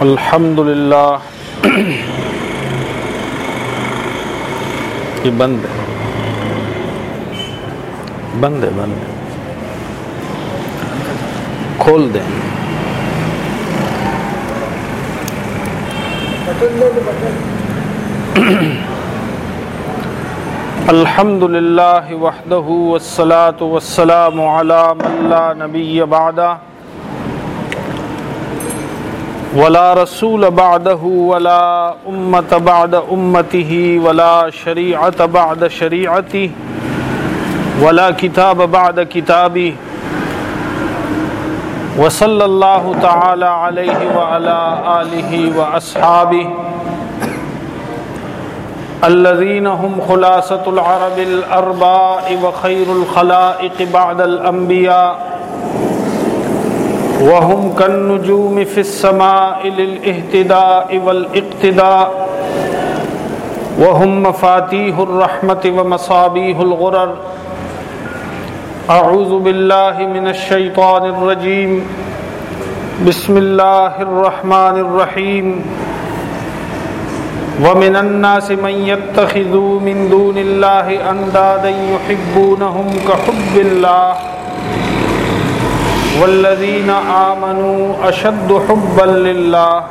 الحمد للہ۔ یہ بند ہے۔ بند ہے بند ہے۔ کھول دیں۔ الحمد للہ وحدہ والصلاة والسلام على من لا نبی بعدہ۔ ولا رسول بعده ولا امة بعد امته ولا شريعة بعد شريعته ولا كتاب بعد كتابه وصلى الله تعالى عليه وعلى آله وأصحابه الذين هم خلاصة العرب الأرباء وخير الخلائق بعد الأنبياء وهم كالنجوم في السماء للاهتداء والاقتداء. وهم مفاتيح الرحمة ومصابيح الغرر. أعوذ بالله من الشيطان الرجيم. بسم الله الرحمن الرحيم. ومن الناس من يتخذ من دون الله أندادا يحبونهم كحب الله. والذين آمنوا أشد حبا لله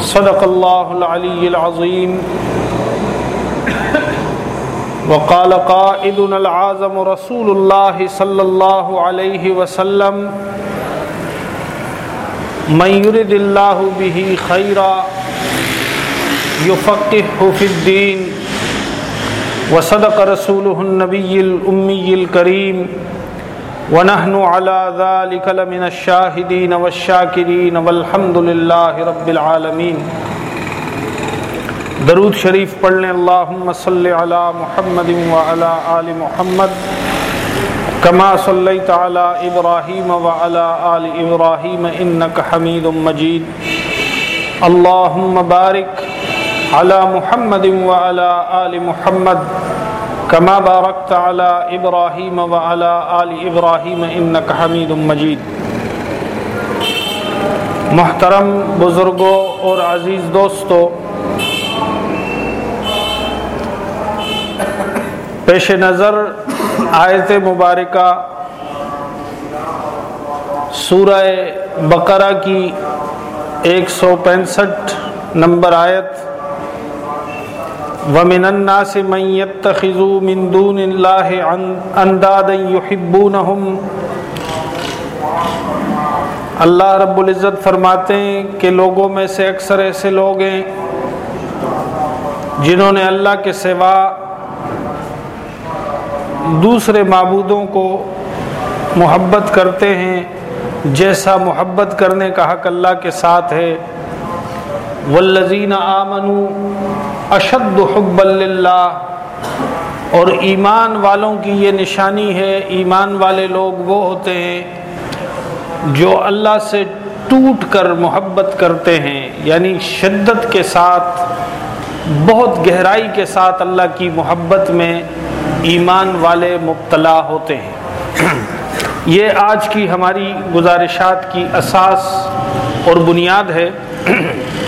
صدق الله العلي العظيم وقال قائدنا العازم رسول الله صلى الله عليه وسلم، من يرد الله به خيرا يفقهه في الدين وصدق رسوله النبي الأمي الكريم ونحن على ذلك لمن الشاهدين والشاكرين والحمد لله رب العالمين. درود شریف پڑھنے، اللہم صلی علی محمد وعلى آل محمد، کما صلیت علی ابراہیم وعلى آل ابراہیم، انک حمید مجید. اللہم بارک علی محمد وعلى آل محمد. کما بارکت علی ابراہیم وعلى آل ابراہیم انک حمید مجید محترم بزرگوں اور عزیز دوستو پیش نظر آیت مبارکہ سورہ بقرہ کی ایک سو پینسٹھ نمبر آیت ومن الناس من يتخذوا من دون الله اندادا يحبونهم. اللہ رب العزت فرماتے ہیں کہ لوگوں میں سے اکثر ایسے لوگ ہیں جنہوں نے اللہ کے سوا دوسرے معبودوں کو محبت کرتے ہیں، جیسا محبت کرنے کا حق اللہ کے ساتھ ہے۔ والذین آمنوا اشد حب اللہ اور ایمان والوں کی یہ نشانی ہے، ایمان والے لوگ وہ ہوتے ہیں جو اللہ سے ٹوٹ کر محبت کرتے ہیں یعنی شدت کے ساتھ، بہت گہرائی کے ساتھ اللہ کی محبت میں ایمان والے مبتلا ہوتے ہیں۔ یہ آج کی ہماری گزارشات کی اساس اور بنیاد ہے۔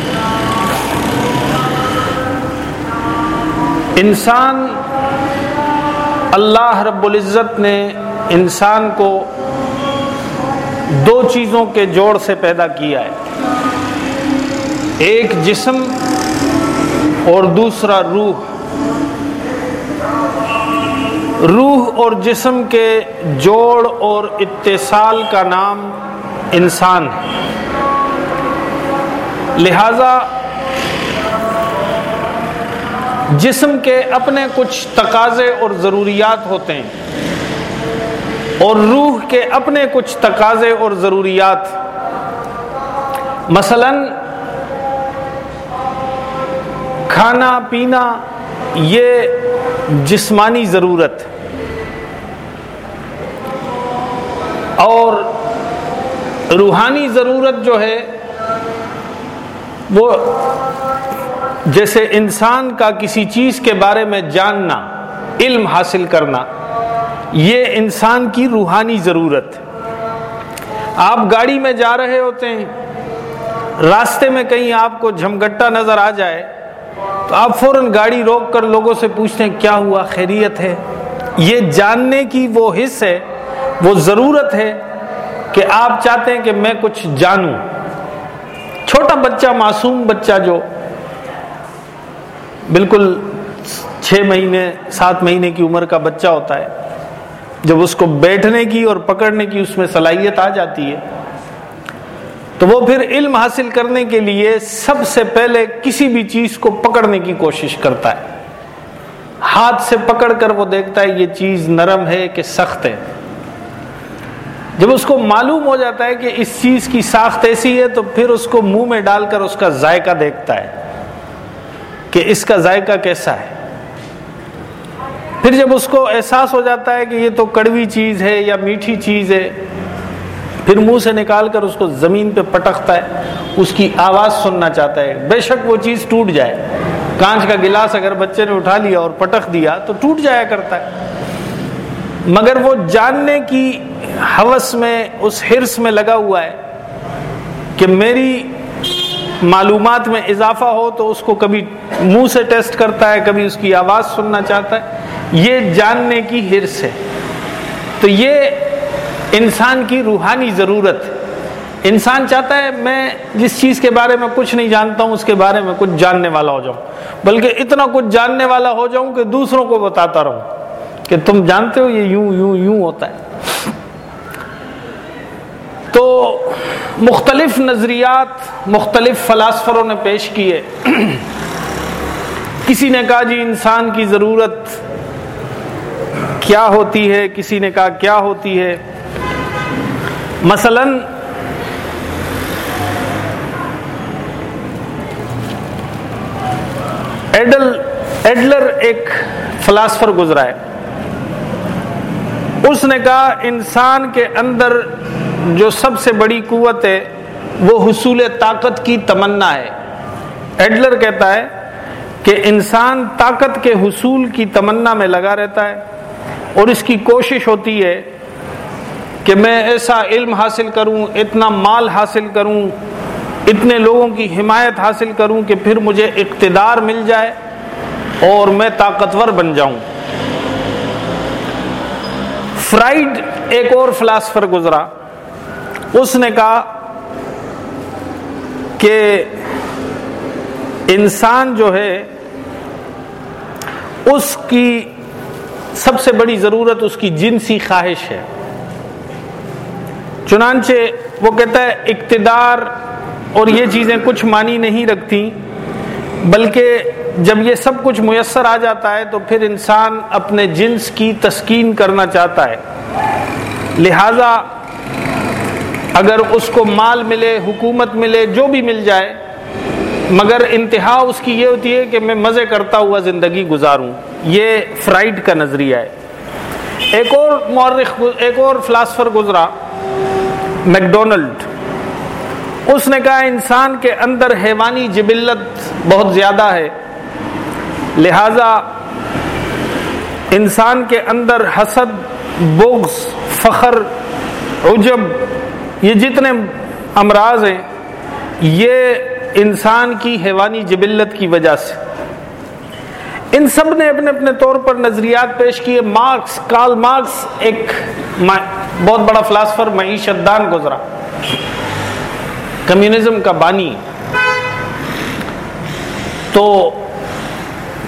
انسان اللہ رب العزت نے انسان کو دو چیزوں کے جوڑ سے پیدا کیا ہے۔ ایک جسم اور دوسرا روح۔ روح اور جسم کے جوڑ اور اتصال کا نام انسان ہے۔ لہذا جسم کے اپنے کچھ تقاضے اور ضروریات ہوتے ہیں اور روح کے اپنے کچھ تقاضے اور ضروریات۔ مثلا، کھانا پینا یہ جسمانی ضرورت اور روحانی ضرورت جو ہے وہ جیسے انسان کا کسی چیز کے بارے میں جاننا، علم حاصل کرنا، یہ انسان کی روحانی ضرورت آپ گاڑی میں جا رہے ہوتے ہیں، راستے میں کہیں آپ کو جھمگٹا نظر آ جائے، تو آپ فوراً گاڑی روک کر لوگوں سے پوچھتے ہیں، کیا ہوا؟ خیریت ہے؟ یہ جاننے کی وہ حص ہے، وہ ضرورت ہے کہ آپ چاہتے ہیں کہ میں کچھ جانوں۔ چھوٹا بچہ، معصوم بچہ جو بالکل چھ مہینے، سات مہینے کی عمر کا بچہ ہوتا ہے۔ جب اس کو بیٹھنے کی اور پکڑنے کی اس میں صلاحیت آ جاتی ہے، تو وہ پھر علم حاصل کرنے کے لیے سب سے پہلے کسی بھی چیز کو پکڑنے کی کوشش کرتا ہے۔ ہاتھ سے پکڑ کر وہ دیکھتا ہے، یہ چیز نرم ہے کہ سخت ہے۔ جب اس کو معلوم ہو جاتا ہے کہ اس چیز کی ساخت ایسی ہے، تو پھر اس کو منہ میں ڈال کر اس کا ذائقہ دیکھتا ہے۔ کہ اس کا ذائقہ کیسا ہے۔ پھر جب اس کو احساس ہو جاتا ہے کہ یہ تو کڑوی چیز ہے یا میٹھی چیز ہے، پھر منہ سے نکال کر اس کو زمین پہ پٹکتا ہے، اس کی آواز سننا چاہتا ہے۔ بے شک وہ چیز ٹوٹ جائے۔ کانچ کا گلاس اگر بچے نے اٹھا لیا اور پٹک دیا تو ٹوٹ جایا کرتا ہے۔ مگر وہ جاننے کی حوث میں، اس حرص میں لگا ہوا ہے کہ میری معلومات میں اضافہ ہو تو اس کو کبھی منہ سے ٹیسٹ کرتا ہے، کبھی اس کی آواز سننا چاہتا ہے۔ یہ جاننے کی حرص ہے۔ تو یہ انسان کی روحانی ضرورت ہے۔ انسان چاہتا ہے، میں جس چیز کے بارے میں کچھ نہیں جانتا ہوں، اس کے بارے میں کچھ جاننے والا ہو جاؤں۔ بلکہ اتنا کچھ جاننے والا ہو جاؤں کہ دوسروں کو بتاتا رہوں کہ تم جانتے ہو، یہ یوں یوں یوں ہوتا ہے۔ تو مختلف نظریات مختلف فلاسفروں نے پیش کیے۔ کسی نے کہا جی انسان کی ضرورت کیا ہوتی ہے؟ کسی نے کہا کیا ہوتی ہے؟ مثلاً ایڈل، ایڈلر ایک فلاسفر گزرا ہے۔ اس نے کہا انسان کے اندر جو سب سے بڑی قوت ہے، وہ حصول طاقت کی تمنا ہے۔ ایڈلر کہتا ہے کہ انسان طاقت کے حصول کی تمنا میں لگا رہتا ہے اور اس کی کوشش ہوتی ہے کہ میں ایسا علم حاصل کروں، اتنا مال حاصل کروں، اتنے لوگوں کی حمایت حاصل کروں کہ پھر مجھے اقتدار مل جائے اور میں طاقتور بن جاؤں۔ فرائڈ ایک اور فلاسفر گزرا۔ اس نے کہا کہ انسان جو ہے، اس کی سب سے بڑی ضرورت اس کی جنسی خواہش ہے۔ چنانچہ وہ کہتا ہے، اقتدار اور یہ چیزیں کچھ معنی نہیں رکھتی، بلکہ جب یہ سب کچھ میسر آ جاتا ہے تو پھر انسان اپنے جنس کی تسکین کرنا چاہتا ہے۔ لہذا اگر اس کو مال ملے، حکومت ملے، جو بھی مل جائے، مگر انتہا اس کی یہ ہوتی ہے کہ میں مزے کرتا ہوا زندگی گزاروں۔ یہ فرائڈ کا نظریہ ہے۔ ایک اور مورخ ایک اور فلاسفر گزرا، میکڈونلڈ۔ اس نے کہا، انسان کے اندر حیوانی جبلت بہت زیادہ ہے۔ لہذا انسان کے اندر حسد، بغض، فخر، عجب یہ جتنے امراض ہیں، یہ انسان کی حیوانی جبلت کی وجہ سے۔ ان سب نے اپنے اپنے طور پر نظریات پیش کیے۔ مارکس کال مارکس ایک بہت بڑا فلاسفر معیشت دان گزرا۔ کمیونزم کا بانی۔ تو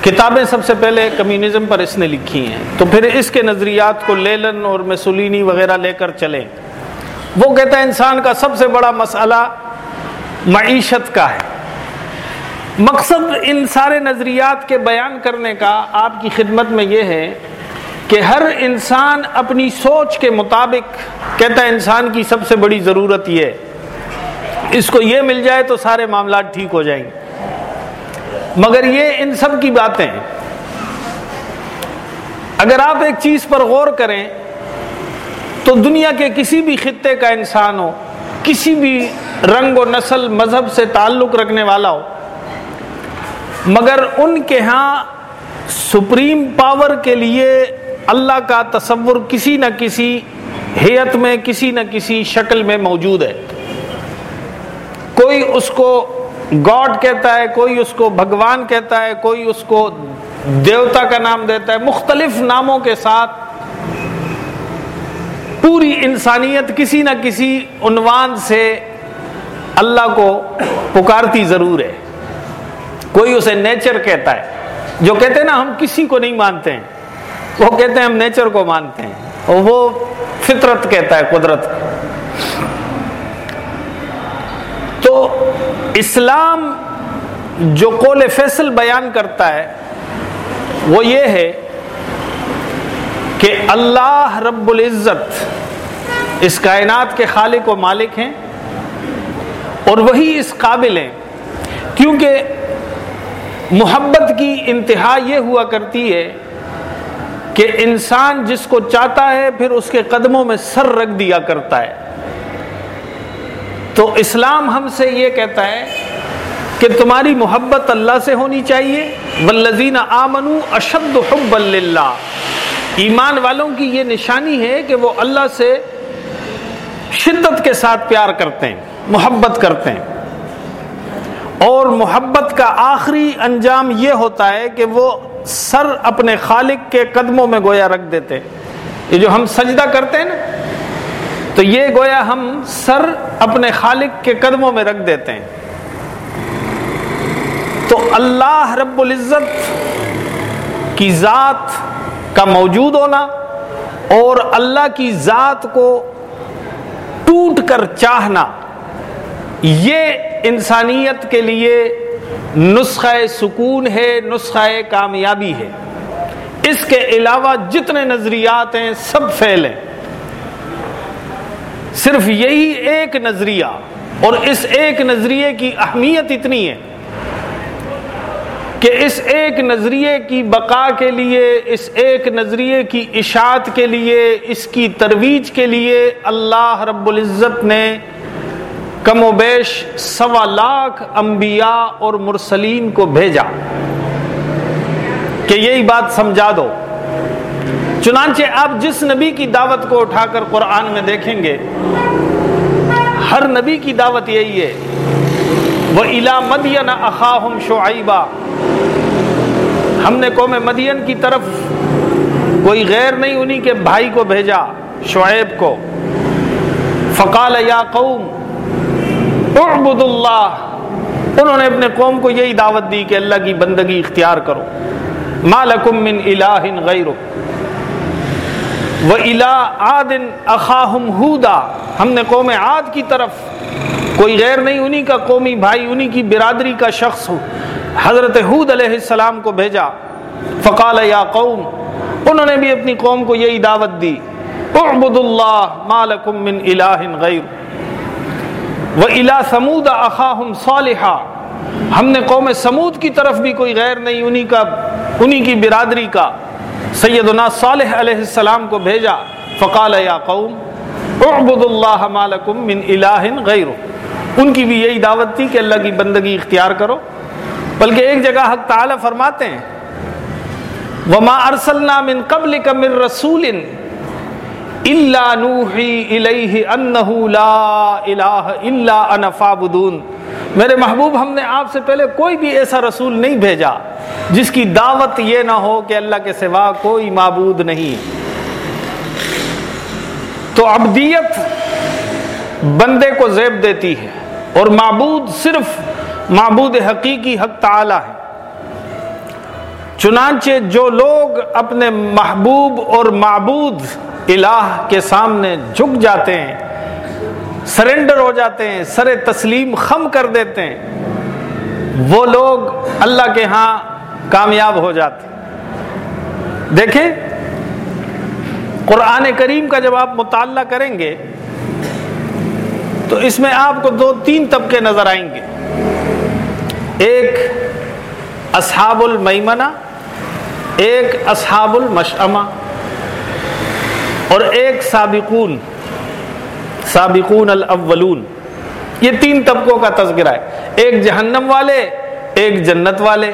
کتابیں سب سے پہلے کمیونزم پر اس نے لکھی ہیں۔ تو پھر اس کے نظریات کو لیلن اور میسولینی وغیرہ لے کر چلیں۔ وہ کہتا ہے انسان کا سب سے بڑا مسئلہ معیشت کا ہے۔ مقصد ان سارے نظریات کے بیان کرنے کا آپ کی خدمت میں یہ ہے کہ ہر انسان اپنی سوچ کے مطابق کہتا ہے انسان کی سب سے بڑی ضرورت یہ ہے۔ اس کو یہ مل جائے تو سارے معاملات ٹھیک ہو جائیں۔ گے مگر یہ ان سب کی باتیں۔ اگر آپ ایک چیز پر غور کریں تو دنیا کے کسی بھی خطے کا انسان ہو، کسی بھی رنگ و نسل، مذہب سے تعلق رکھنے والا ہو، مگر ان کے ہاں سپریم پاور کے لیے اللہ کا تصور کسی نہ کسی حیت میں، کسی نہ کسی شکل میں موجود ہے۔ کوئی اس کو گاڈ کہتا ہے، کوئی اس کو بھگوان کہتا ہے، کوئی اس کو دیوتا کا نام دیتا ہے، مختلف ناموں کے ساتھ پوری انسانیت کسی نہ کسی عنوان سے اللہ کو پکارتی ضرور ہے۔ کوئی اسے نیچر کہتا ہے۔ جو کہتے ہیں نا ہم کسی کو نہیں مانتے ہیں، وہ کہتے ہیں ہم نیچر کو مانتے ہیں۔ اور وہ فطرت کہتا ہے، قدرت۔ تو اسلام جو قول فیصل بیان کرتا ہے، وہ یہ ہے کہ اللہ رب العزت اس کائنات کے خالق و مالک ہیں اور وہی اس قابل ہیں، کیونکہ محبت کی انتہا یہ ہوا کرتی ہے کہ انسان جس کو چاہتا ہے پھر اس کے قدموں میں سر رکھ دیا کرتا ہے۔ تو اسلام ہم سے یہ کہتا ہے کہ تمہاری محبت اللہ سے ہونی چاہیے والذین آمنوا اشد حب اللہ ایمان والوں کی یہ نشانی ہے کہ وہ اللہ سے شدت کے ساتھ پیار کرتے ہیں، محبت کرتے ہیں۔ اور محبت کا آخری انجام یہ ہوتا ہے کہ وہ سر اپنے خالق کے قدموں میں گویا رکھ دیتے یہ جو ہم سجدہ کرتے ہیں نا، تو یہ گویا ہم سر اپنے خالق کے قدموں میں رکھ دیتے ہیں۔ تو اللہ رب العزت کی ذات کا موجود ہونا اور اللہ کی ذات کو ٹوٹ کر چاہنا، یہ انسانیت کے لیے نسخہ سکون ہے، نسخہ کامیابی ہے۔ اس کے علاوہ جتنے نظریات ہیں، سب فیل ہیں۔ صرف یہی ایک نظریہ اور اس ایک نظریے کی اہمیت اتنی ہے۔ کہ اس ایک نظریے کی بقا کے لیے، اس ایک نظریے کی اشاعت کے لیے، اس کی ترویج کے لیے اللہ رب العزت نے کم و بیش سوا لاکھ انبیاء اور مرسلین کو بھیجا۔ کہ یہی بات سمجھا دو۔ چنانچہ آپ جس نبی کی دعوت کو اٹھا کر قرآن میں دیکھیں گے، ہر نبی کی دعوت یہی ہے۔ وہ الا مدین اخاہم شعیبہ ہم نے قوم مدین کی طرف کوئی غیر نہیں انہی کے بھائی کو بھیجا، شعیب کو۔ فقال یا قوم اعبد اللہ انہوں نے اپنے قوم کو یہی دعوت دی کہ اللہ کی بندگی اختیار کرو۔ مالکم من الہ غیر و الہ عاد اخاہم ہودا ہم نے قوم عاد کی طرف کوئی غیر نہیں، انہی کا قومی بھائی، انہی کی برادری کا شخص ہو حضرت حود علیہ السلام کو بھیجا۔ فقال یا قوم، انہوں نے بھی اپنی قوم کو یہی دعوت دی۔ اعبد اللہ مالکم من الہ غیر۔ وہ الا سمود اخاہم صالحہ ہم نے قوم سمود کی طرف بھی کوئی غیر نہیں، انہی کا، انہی کی برادری کا۔ سیدنا صالح علیہ السلام کو بھیجا۔ فقال یا قوم اعبد اللہ مالکم من الہ غیر۔ ان کی بھی یہی دعوت تھی کہ اللہ کی بندگی اختیار کرو۔ بلکہ ایک جگہ حق تعالی فرماتے ہیں، وما ارسلنا من قبل من رسول اللہ نوحی الیہ انہ لا الہ الا انا فابدون میرے محبوب، ہم نے آپ سے پہلے کوئی بھی ایسا رسول نہیں بھیجا جس کی دعوت یہ نہ ہو کہ اللہ کے سوا کوئی معبود نہیں۔ تو عبدیت بندے کو زیب دیتی ہے۔ اور معبود صرف معبود حقیقی حق تعالی ہے۔ چنانچہ جو لوگ اپنے محبوب اور معبود الہ کے سامنے جھک جاتے ہیں سرنڈر ہو جاتے ہیں، سر تسلیم خم کر دیتے ہیں، وہ لوگ اللہ کے ہاں کامیاب ہو جاتے ہیں۔ دیکھیں، قرآن کریم کا جب آپ مطالعہ کریں گے تو اس میں آپ کو دو تین طبقے نظر آئیں گے۔ ایک اصحاب المیمنہ ایک اصحاب المشعمہ اور ایک سابقون سابقون الاولون۔ یہ تین طبقوں کا تذکرہ ہے۔ ایک جہنم والے، ایک جنت والے،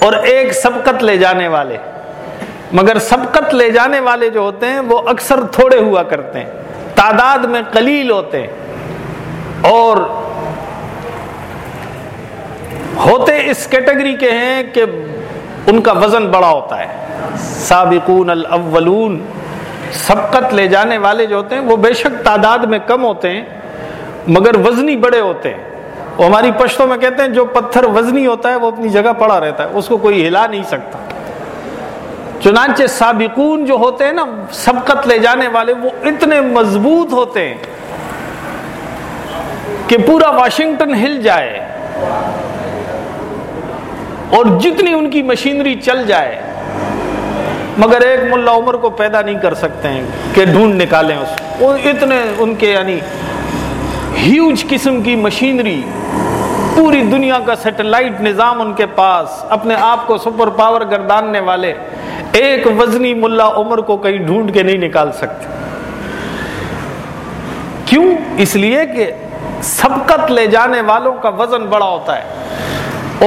اور ایک سبقت لے جانے والے۔ مگر سبقت لے جانے والے جو ہوتے ہیں، وہ اکثر تھوڑے ہوا کرتے ہیں، تعداد میں قلیل ہوتے ہیں۔ اور ہوتے اس کیٹیگری کے ہیں کہ ان کا وزن بڑا ہوتا ہے۔ سابقون الاولون، سبقت لے جانے والے جو ہوتے ہیں، وہ بے شک تعداد میں کم ہوتے ہیں، مگر وزنی بڑے ہوتے ہیں۔ وہ ہماری پشتوں میں کہتے ہیں، جو پتھر وزنی ہوتا ہے، وہ اپنی جگہ پڑا رہتا ہے، اس کو کوئی ہلا نہیں سکتا۔ چنانچہ سابقون جو ہوتے ہیں نا، سبقت لے جانے والے، وہ اتنے مضبوط ہوتے ہیں کہ پورا واشنگٹن ہل جائے اور جتنی ان کی مشینری چل جائے، مگر ایک ملا عمر کو پیدا نہیں کر سکتے ہیں کہ ڈھونڈ نکالیں اس اتنے ان کے یعنی ہیوج قسم کی مشینری، پوری دنیا کا سیٹلائٹ نظام ان کے پاس، اپنے آپ کو سپر پاور گرداننے والے، ایک وزنی ملا عمر کو کہیں ڈھونڈ کے نہیں نکال سکتے۔ کیوں؟ اس لیے کہ سبقت لے جانے والوں کا وزن بڑا ہوتا ہے۔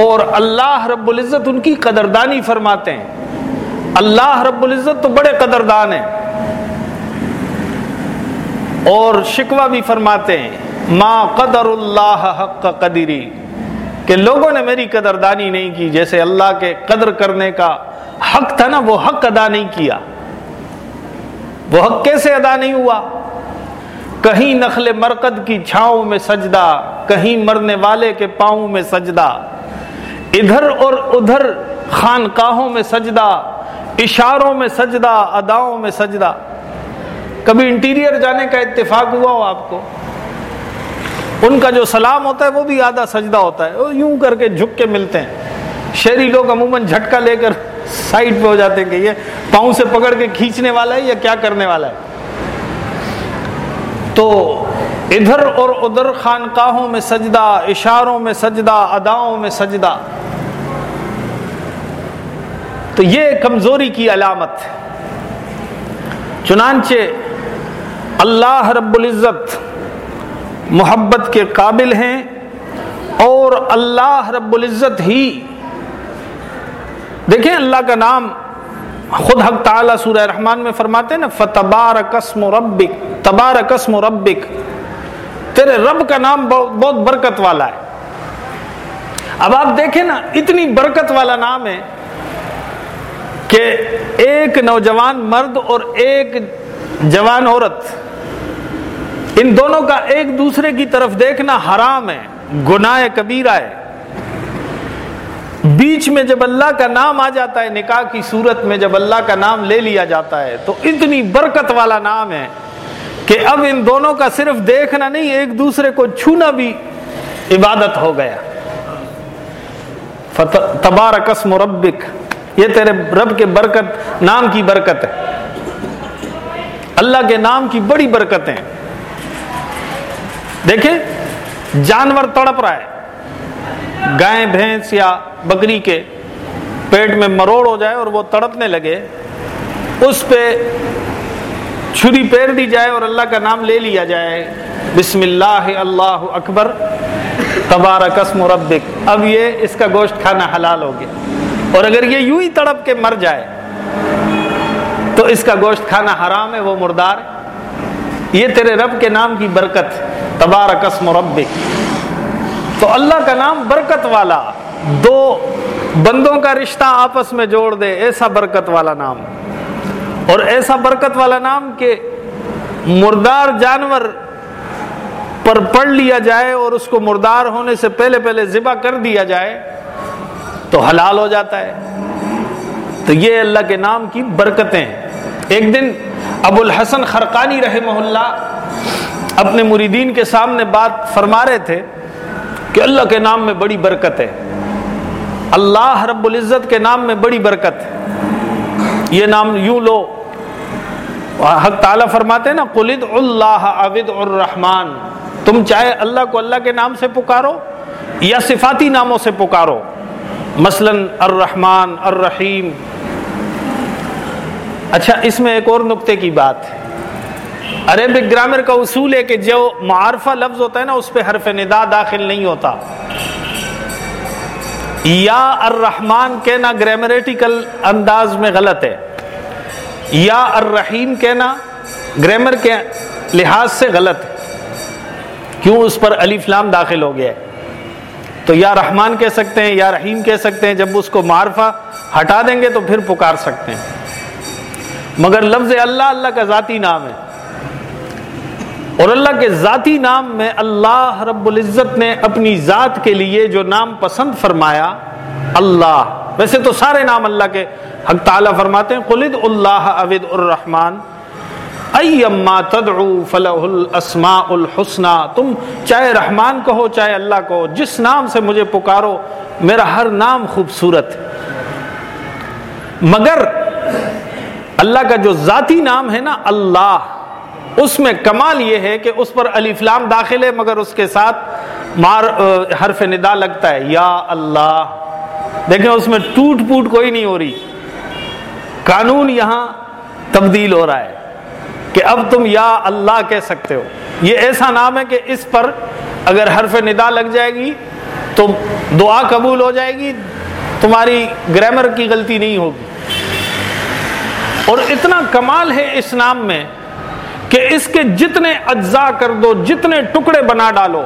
اور اللہ رب العزت ان کی قدردانی فرماتے ہیں۔ اللہ رب العزت تو بڑے قدردان ہیں۔ اور شکوہ بھی فرماتے ہیں۔ ما قدر اللہ حق قدری۔ کہ لوگوں نے میری قدردانی نہیں کی، جیسے اللہ کے قدر کرنے کا حق تھا نا، وہ حق ادا نہیں کیا۔ وہ حق کیسے ادا نہیں ہوا؟ کہیں نخل مرکد کی چھاؤں میں سجدہ، کہیں مرنے والے کے پاؤں میں سجدہ۔ ادھر اور ادھر خانقاہوں میں سجدہ، اشاروں میں سجدہ، اداؤں میں سجدہ۔ کبھی انٹیریئر جانے کا اتفاق ہوا ہو آپ کو؟ ان کا جو سلام ہوتا ہے وہ بھی آدھا سجدہ ہوتا ہے۔ وہ یوں کر کے جھک کے ملتے ہیں۔ شہری لوگ عموماً جھٹکا لے کر سائڈ پہ ہو جاتے ہیں کہ یہ پاؤں سے پکڑ کے کھینچنے والا ہے یا کیا کرنے والا ہے؟ تو ادھر اور ادھر خانقاہوں میں سجدہ، اشاروں میں سجدہ، اداؤں میں سجدہ۔ تو یہ کمزوری کی علامت ہے۔ چنانچہ اللہ رب العزت محبت کے قابل ہیں اور اللہ رب العزت ہی۔ دیکھیں اللہ کا نام خود حق تعالیٰ سورہ رحمان میں فرماتے ہیں نا فتبار قسم و ربک تبار قسم و ربک تیرے رب کا نام بہت برکت والا ہے۔ اب آپ دیکھیں نا، اتنی برکت والا نام ہے کہ ایک نوجوان مرد اور ایک جوان عورت، ان دونوں کا ایک دوسرے کی طرف دیکھنا حرام ہے، گناہ کبیرہ ہے۔ بیچ میں جب اللہ کا نام آ جاتا ہے، نکاح کی صورت میں جب اللہ کا نام لے لیا جاتا ہے، تو اتنی برکت والا نام ہے کہ اب ان دونوں کا صرف دیکھنا نہیں، ایک دوسرے کو چھونا بھی عبادت ہو گیا۔ تبارکس مربک یہ تیرے رب کے برکت، نام کی برکت ہے۔ اللہ کے نام کی بڑی برکتیں۔ دیکھیں، جانور تڑپ رہا ہے۔ گائے بھینس یا بکری کے پیٹ میں مروڑ ہو جائے اور وہ تڑپنے لگے، اس پہ چھری پیر دی جائے اور اللہ کا نام لے لیا جائے۔ بسم اللہ اللہ اکبر۔ تبارکس مربک اب یہ اس کا گوشت کھانا حلال ہو گیا۔ اور اگر یہ یوں ہی تڑپ کے مر جائے، تو اس کا گوشت کھانا حرام ہے، وہ مردار یہ تیرے رب کے نام کی برکت۔ تبارکس مربک تو اللہ کا نام برکت والا، دو بندوں کا رشتہ آپس میں جوڑ دے، ایسا برکت والا نام۔ اور ایسا برکت والا نام کہ مردار جانور پر پڑھ لیا جائے اور اس کو مردار ہونے سے پہلے پہلے ذبح کر دیا جائے تو حلال ہو جاتا ہے۔ تو یہ اللہ کے نام کی برکتیں۔ ایک دن ابو الحسن خرقانی رحمہ اللہ اپنے مریدین کے سامنے بات فرما رہے تھے۔ کہ اللہ کے نام میں بڑی برکت ہے۔ اللہ رب العزت کے نام میں بڑی برکت ہے۔ یہ نام یوں لو۔ حق تعالیٰ فرماتے نا قلد اللہ عبد الرحمان تم چاہے اللہ کو اللہ کے نام سے پکارو یا صفاتی ناموں سے پکارو۔ مثلا الرحمن الرحیم اچھا اس میں ایک اور نقطے کی بات ہے۔ عربک گرامر کا اصول ہے کہ جو معارفہ لفظ ہوتا ہے نا، اس پہ حرف ندا داخل نہیں ہوتا۔ یا الرحمن کہنا گرامیٹیکل انداز میں غلط ہے۔ یا الرحیم کہنا گرامر کے لحاظ سے غلط ہے۔ کیوں؟ اس پر علی فلام داخل ہو گیا ہے۔ تو یا رحمان کہہ سکتے ہیں، یا رحیم کہہ سکتے ہیں۔ جب اس کو معرفہ ہٹا دیں گے تو پھر پکار سکتے ہیں۔ مگر لفظ اللہ اللہ کا ذاتی نام ہے۔ اور اللہ کے ذاتی نام میں اللہ رب العزت نے اپنی ذات کے لیے جو نام پسند فرمایا، اللہ۔ ویسے تو سارے نام اللہ کے حق تعالیٰ فرماتے ہیں قلد اللہ عبد الرحمن۔ ایما تدعو فلح الاسماء الحسنہ تم چاہے رحمان کہو، چاہے اللہ کہو، جس نام سے مجھے پکارو، میرا ہر نام خوبصورت۔ مگر اللہ کا جو ذاتی نام ہے نا، اللہ۔ اس میں کمال یہ ہے کہ اس پر علی فلام داخل ہے، مگر اس کے ساتھ مار حرف ندا لگتا ہے۔ یا اللہ۔ دیکھیں، اس میں ٹوٹ پوٹ کوئی نہیں ہو رہی۔ قانون یہاں تبدیل ہو رہا ہے کہ اب تم یا اللہ کہہ سکتے ہو۔ یہ ایسا نام ہے کہ اس پر اگر حرف ندا لگ جائے گی تو دعا قبول ہو جائے گی، تمہاری گرامر کی غلطی نہیں ہوگی۔ اور اتنا کمال ہے اس نام میں کہ اس کے جتنے اجزاء کر دو، جتنے ٹکڑے بنا ڈالو،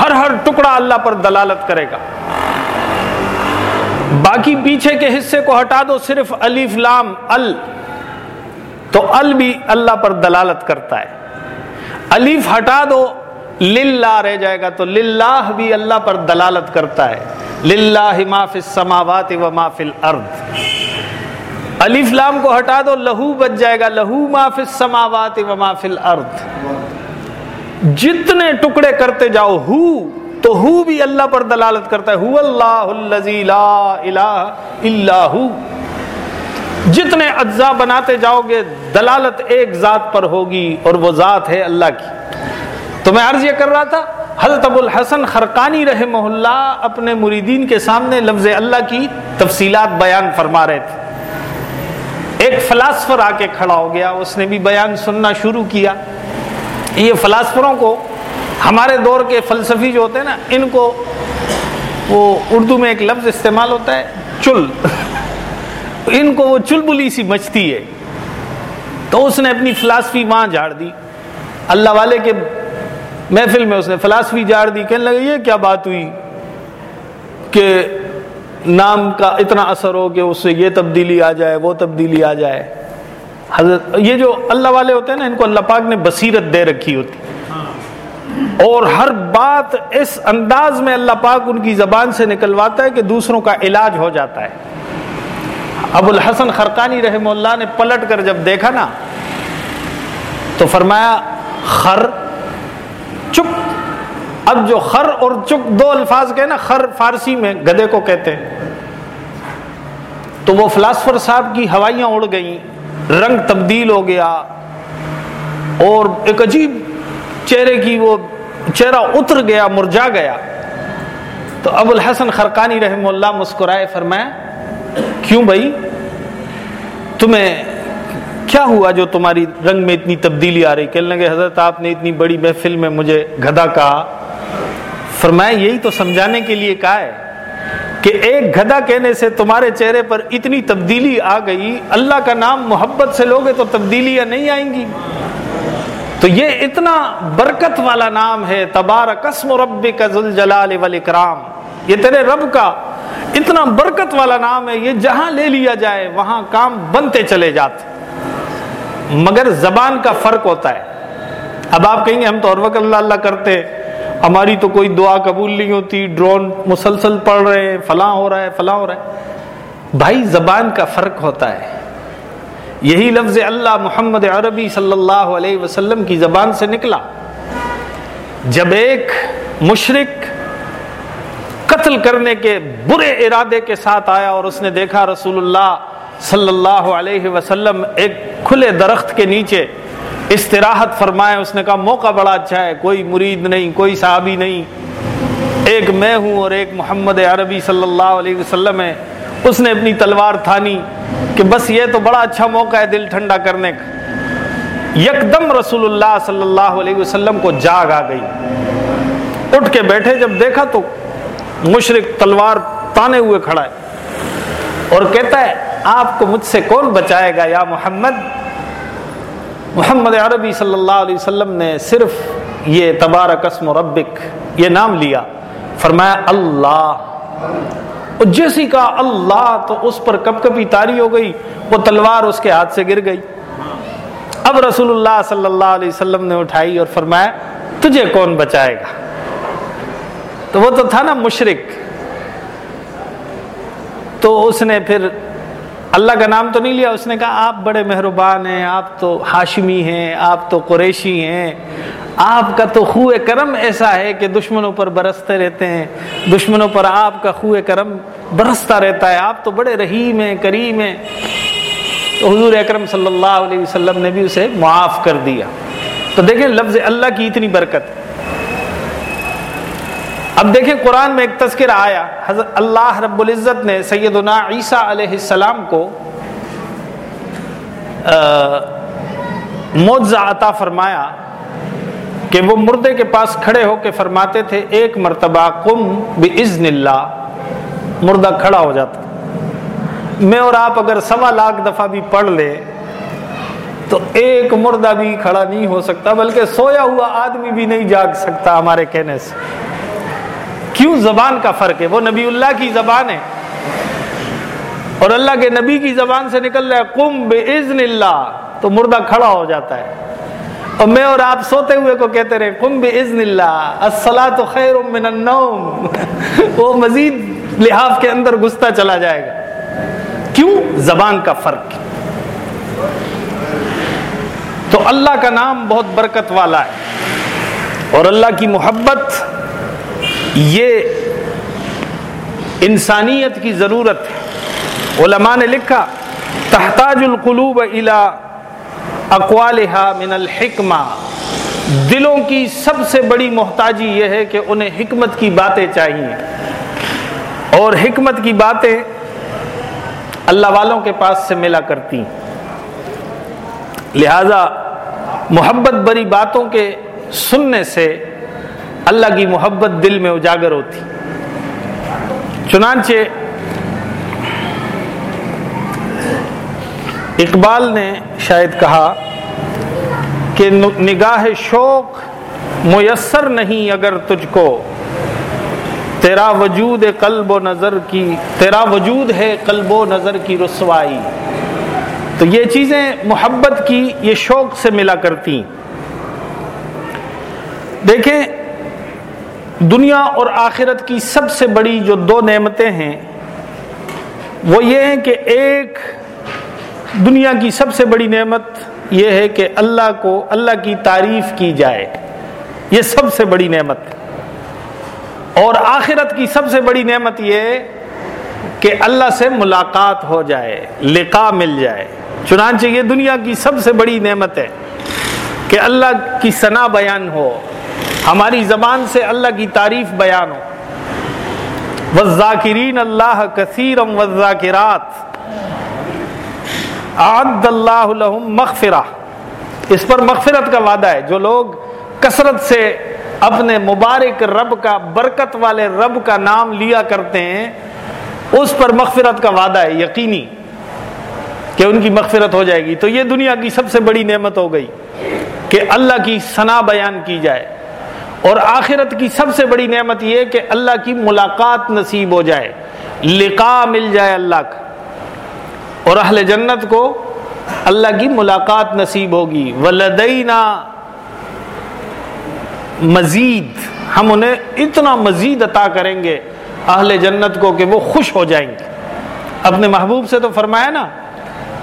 ہر ہر ٹکڑا اللہ پر دلالت کرے گا۔ باقی پیچھے کے حصے کو ہٹا دو، صرف الف لام، ال۔ تو ال بھی اللہ پر دلالت کرتا ہے۔ الف ہٹا دو، للہ رہ جائے گا، تو للہ بھی اللہ پر دلالت کرتا ہے۔ للہ ما فی السماوات و ما فی الارض۔ الف لام کو ہٹا دو، لہو بچ جائے گا۔ لہو ما فی السماوات و ما فی الارض۔ جتنے ٹکڑے کرتے جاؤ، ہو، تو ہو بھی اللہ پر دلالت کرتا ہے۔ ہو اللہ الذی لا الہ الا ہو۔ جتنے اجزاء بناتے جاؤ گے، دلالت ایک ذات پر ہوگی اور وہ ذات ہے اللہ کی۔ تو میں عرض یہ کر رہا تھا، حضرت ابو الحسن خرقانی رحمہ اللہ اپنے مریدین کے سامنے لفظ اللہ کی تفصیلات بیان فرما رہے تھے۔ ایک فلاسفر آ کے کھڑا ہو گیا، اس نے بھی بیان سننا شروع کیا۔ یہ فلاسفروں کو، ہمارے دور کے فلسفی جو ہوتے ہیں نا، ان کو وہ اردو میں ایک لفظ استعمال ہوتا ہے، چل۔ ان کو وہ چل بلی سی مچتی ہے۔ تو اس نے اپنی فلاسفی وہاں جھاڑ دی۔ اللہ والے کے محفل میں اس نے فلاسفی جھاڑ دی۔ کہنے لگے، یہ کیا بات ہوئی کہ نام کا اتنا اثر ہو کہ اس سے یہ تبدیلی آ جائے، وہ تبدیلی آ جائے۔ حضرت، یہ جو اللہ والے ہوتے ہیں نا، ان کو اللہ پاک نے بصیرت دے رکھی ہوتی۔ اور ہر بات اس انداز میں اللہ پاک ان کی زبان سے نکلواتا ہے کہ دوسروں کا علاج ہو جاتا ہے۔ ابو الحسن خرقانی رحم اللہ نے پلٹ کر جب دیکھا نا، تو فرمایا، خر چپ۔ اب جو خر اور چک دو الفاظ کے نا، خر فارسی میں گدے کو کہتے ہیں۔ تو وہ فلاسفر صاحب کی ہوائیاں اڑ گئیں، رنگ تبدیل ہو گیا۔ اور ایک عجیب چہرے کی وہ چہرہ اتر گیا، مرجا گیا۔ تو ابو الحسن خرقانی رحم اللہ مسکرائے فرمایا کیوں بھائی؟ تمہیں کیا ہوا جو تمہاری رنگ میں اتنی تبدیلی آ رہی؟ کہنے لگے، حضرت آپ نے اتنی بڑی محفل میں مجھے گدا کہا۔ فرمایا یہی تو سمجھانے کے لیے کہا ہے کہ ایک گدا کہنے سے تمہارے چہرے پر اتنی تبدیلی آ گئی، اللہ کا نام محبت سے لوگے تو تبدیلیاں نہیں آئیں گی۔ تو یہ اتنا برکت والا نام ہے، تبارک اسم رب کا جلال والاکرام۔ یہ تیرے رب کا اتنا برکت والا نام ہے، یہ جہاں لے لیا جائے، وہاں کام بنتے چلے جاتے۔ مگر زبان کا فرق ہوتا ہے۔ اب آپ کہیں گے ہم تو اور وقت اللہ اللہ کرتے۔ ہماری تو کوئی دعا قبول نہیں ہوتی، ڈرون مسلسل پڑھ رہے ہیں، فلاں ہو رہا ہے، فلاں ہو رہا ہے۔ بھائی زبان کا فرق ہوتا ہے۔ یہی لفظ اللہ محمد عربی صلی اللہ علیہ وسلم کی زبان سے نکلا۔ جب ایک مشرق قتل کرنے کے برے ارادے کے ساتھ آیا اور اس نے دیکھا رسول اللہ صلی اللہ علیہ وسلم ایک کھلے درخت کے نیچے استراحت فرمائے، اس نے کہا، موقع بڑا اچھا ہے، کوئی مرید نہیں، کوئی صحابی نہیں۔ ایک میں ہوں اور ایک محمد عربی صلی اللہ علیہ وسلم ہے۔ اس نے اپنی تلوار تھانی کہ بس یہ تو بڑا اچھا موقع ہے دل ٹھنڈا کرنے کا۔ یکدم رسول اللہ صلی اللہ علیہ وسلم کو جاگ آ گئی۔ اٹھ کے بیٹھے، جب دیکھا تو مشرق تلوار تانے ہوئے کھڑا ہے اور کہتا ہے، آپ کو مجھ سے کون بچائے گا، یا محمد؟ محمد عربی صلی اللہ علیہ وسلم نے صرف یہ تبارک اسم ربک یہ نام لیا۔ فرمایا، اللہ۔ جیسی کا اللہ تو اس پر کب کبھی تاری ہو گئی، وہ تلوار اس کے ہاتھ سے گر گئی۔ اب رسول اللہ صلی اللہ علیہ وسلم نے اٹھائی اور فرمایا، تجھے کون بچائے گا؟ تو وہ تو تھا نا مشرق تو اس نے پھر اللہ کا نام تو نہیں لیا، اس نے کہا، آپ بڑے مہربان ہیں، آپ تو ہاشمی ہیں، آپ تو قریشی ہیں۔ آپ کا تو خوہ کرم ایسا ہے کہ دشمنوں پر برستے رہتے ہیں۔ دشمنوں پر آپ کا خوہ کرم برستا رہتا ہے۔ آپ تو بڑے رحیم ہیں، کریم ہیں۔ تو حضور اکرم صلی اللہ علیہ وسلم نے بھی اسے معاف کر دیا۔ تو دیکھیں، لفظ اللہ کی اتنی برکت۔ اب دیکھیں قرآن میں ایک تذکرہ آیا، حضرت اللہ رب العزت نے سیدنا عیسیٰ علیہ السلام کو معجزہ عطا فرمایا کہ وہ مردے کے پاس کھڑے ہو کے فرماتے تھے، ایک مرتبہ کم بزن اللہ، مردہ کھڑا ہو جاتا۔ میں اور آپ اگر سوا لاکھ دفعہ بھی پڑھ لے تو ایک مردہ بھی کھڑا نہیں ہو سکتا، بلکہ سویا ہوا آدمی بھی نہیں جاگ سکتا ہمارے کہنے سے۔ کیوں زبان کا فرق ہے؟ وہ نبی اللہ کی زبان ہے۔ اور اللہ کے نبی کی زبان سے نکل رہا ہے کم بزن اللہ۔ تو مردہ کھڑا ہو جاتا ہے۔ اور میں اور آپ سوتے ہوئے کو کہتے رہے کم بزن اللہ تو خیر من النوم۔ وہ مزید لحاظ کے اندر گستا چلا جائے گا۔ کیوں؟ زبان کا فرق۔ تو اللہ کا نام بہت برکت والا ہے۔ اور اللہ کی محبت یہ انسانیت کی ضرورت ہے۔ علماء نے لکھا، تحتاج القلوب الى اقوالها من الحکمہ۔ دلوں کی سب سے بڑی محتاجی یہ ہے کہ انہیں حکمت کی باتیں چاہیے۔ اور حکمت کی باتیں اللہ والوں کے پاس سے ملا کرتی لہذا محبت بری باتوں کے سننے سے اللہ کی محبت دل میں اجاگر ہوتی۔ چنانچہ اقبال نے شاید کہا کہ نگاہ شوق میسر نہیں اگر تجھ کو۔ تیرا وجود قلب و نظر کی، تیرا وجود ہے قلب و نظر کی رسوائی۔ تو یہ چیزیں محبت کی، یہ شوق سے ملا کرتی۔ دیکھیں دنیا اور آخرت کی سب سے بڑی جو دو نعمتیں ہیں، وہ یہ ہیں کہ ایک دنیا کی سب سے بڑی نعمت یہ ہے کہ اللہ کو، اللہ کی تعریف کی جائے۔ یہ سب سے بڑی نعمت۔ اور آخرت کی سب سے بڑی نعمت یہ کہ اللہ سے ملاقات ہو جائے لقا مل جائے۔ چنانچہ یہ دنیا کی سب سے بڑی نعمت ہے کہ اللہ کی ثنا بیان ہو۔ ہماری زبان سے اللہ کی تعریف بیان ہو۔ وزاکرین اللہ کثیرم وزاکرات عد اللہ لہم مغفرہ اس پر مغفرت کا وعدہ ہے۔ جو لوگ کثرت سے اپنے مبارک رب کا، برکت والے رب کا نام لیا کرتے ہیں، اس پر مغفرت کا وعدہ ہے، یقینی کہ ان کی مغفرت ہو جائے گی۔ تو یہ دنیا کی سب سے بڑی نعمت ہو گئی کہ اللہ کی ثنا بیان کی جائے۔ اور آخرت کی سب سے بڑی نعمت یہ کہ اللہ کی ملاقات نصیب ہو جائے لقا مل جائے اللہ کا۔ اور اہل جنت کو اللہ کی ملاقات نصیب ہوگی۔ ولدینا مزید۔ ہم انہیں اتنا مزید عطا کریں گے اہل جنت کو کہ وہ خوش ہو جائیں گے۔ اپنے محبوب سے تو فرمایا نا،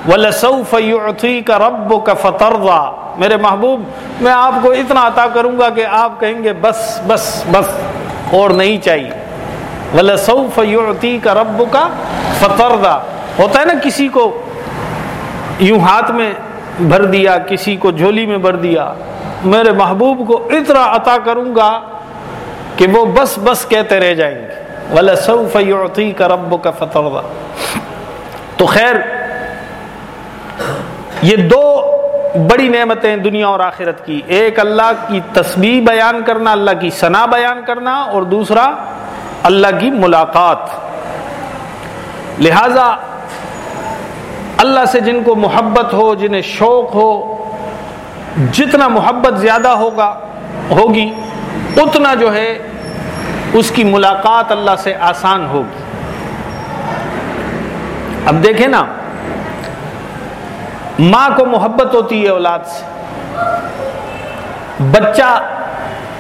وَلَسَوْفَ يُعْطِيكَ رَبُّكَ فَتَرْضَى۔ میرے محبوب، میں آپ کو اتنا عطا کروں گا کہ آپ کہیں گے، بس بس بس، اور نہیں چاہیے. وَلَسَوْفَ يُعْطِيكَ رَبُّكَ فَتَرْضَى ہوتا ہے نا، کسی کو یوں ہاتھ میں بھر دیا، کسی کو جھولی میں بھر دیا۔ میرے محبوب کو اتنا عطا کروں گا کہ وہ بس بس کہتے رہ جائیں گے۔ وَلَسَوْفَ يُعْطِيكَ رَبُّكَ فَتَرْضَى تو خیر، یہ دو بڑی نعمتیں دنیا اور آخرت کی۔ ایک اللہ کی تسبیح بیان کرنا، اللہ کی ثنا بیان کرنا اور دوسرا اللہ کی ملاقات۔ لہذا اللہ سے جن کو محبت ہو، جنہیں شوق ہو، جتنا محبت زیادہ ہوگا، ہوگی، اتنا جو ہے اس کی ملاقات اللہ سے آسان ہوگی۔ اب دیکھیں نا ماں کو محبت ہوتی ہے اولاد سے۔ بچہ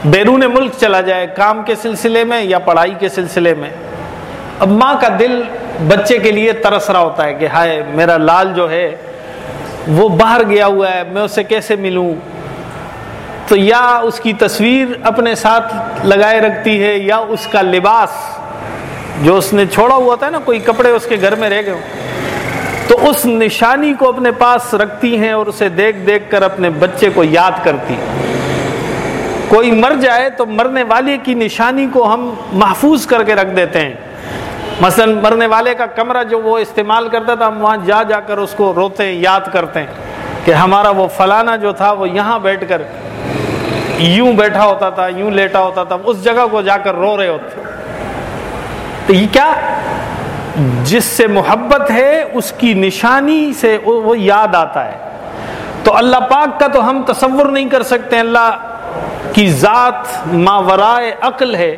بیرون ملک چلا جائے، کام کے سلسلے میں یا پڑھائی کے سلسلے میں۔ اب ماں کا دل بچے کے لیے ترس رہا ہوتا ہے کہ ہائے، میرا لال جو ہے، وہ باہر گیا ہوا ہے، میں اسے کیسے ملوں؟ تو یا اس کی تصویر اپنے ساتھ لگائے رکھتی ہے، یا اس کا لباس جو اس نے چھوڑا ہوا تھا نا، کوئی کپڑے اس کے گھر میں رہ گئے تو اس نشانی کو اپنے پاس رکھتی ہیں اور اسے دیکھ دیکھ کر اپنے بچے کو یاد کرتی کوئی مر جائے تو مرنے والے کی نشانی کو ہم محفوظ کر کے رکھ دیتے ہیں۔ مثلا مرنے والے کا کمرہ جو وہ استعمال کرتا تھا، ہم وہاں جا جا کر اس کو روتے ہیں، یاد کرتے ہیں کہ ہمارا وہ فلانا جو تھا، وہ یہاں بیٹھ کر یوں بیٹھا ہوتا تھا، یوں لیٹا ہوتا تھا اس جگہ کو جا کر رو رہے ہوتے تو یہ کیا جس سے محبت ہے، اس کی نشانی سے وہ یاد آتا ہے۔ تو اللہ پاک کا تو ہم تصور نہیں کر سکتے، اللہ کی ذات ماورائے عقل ہے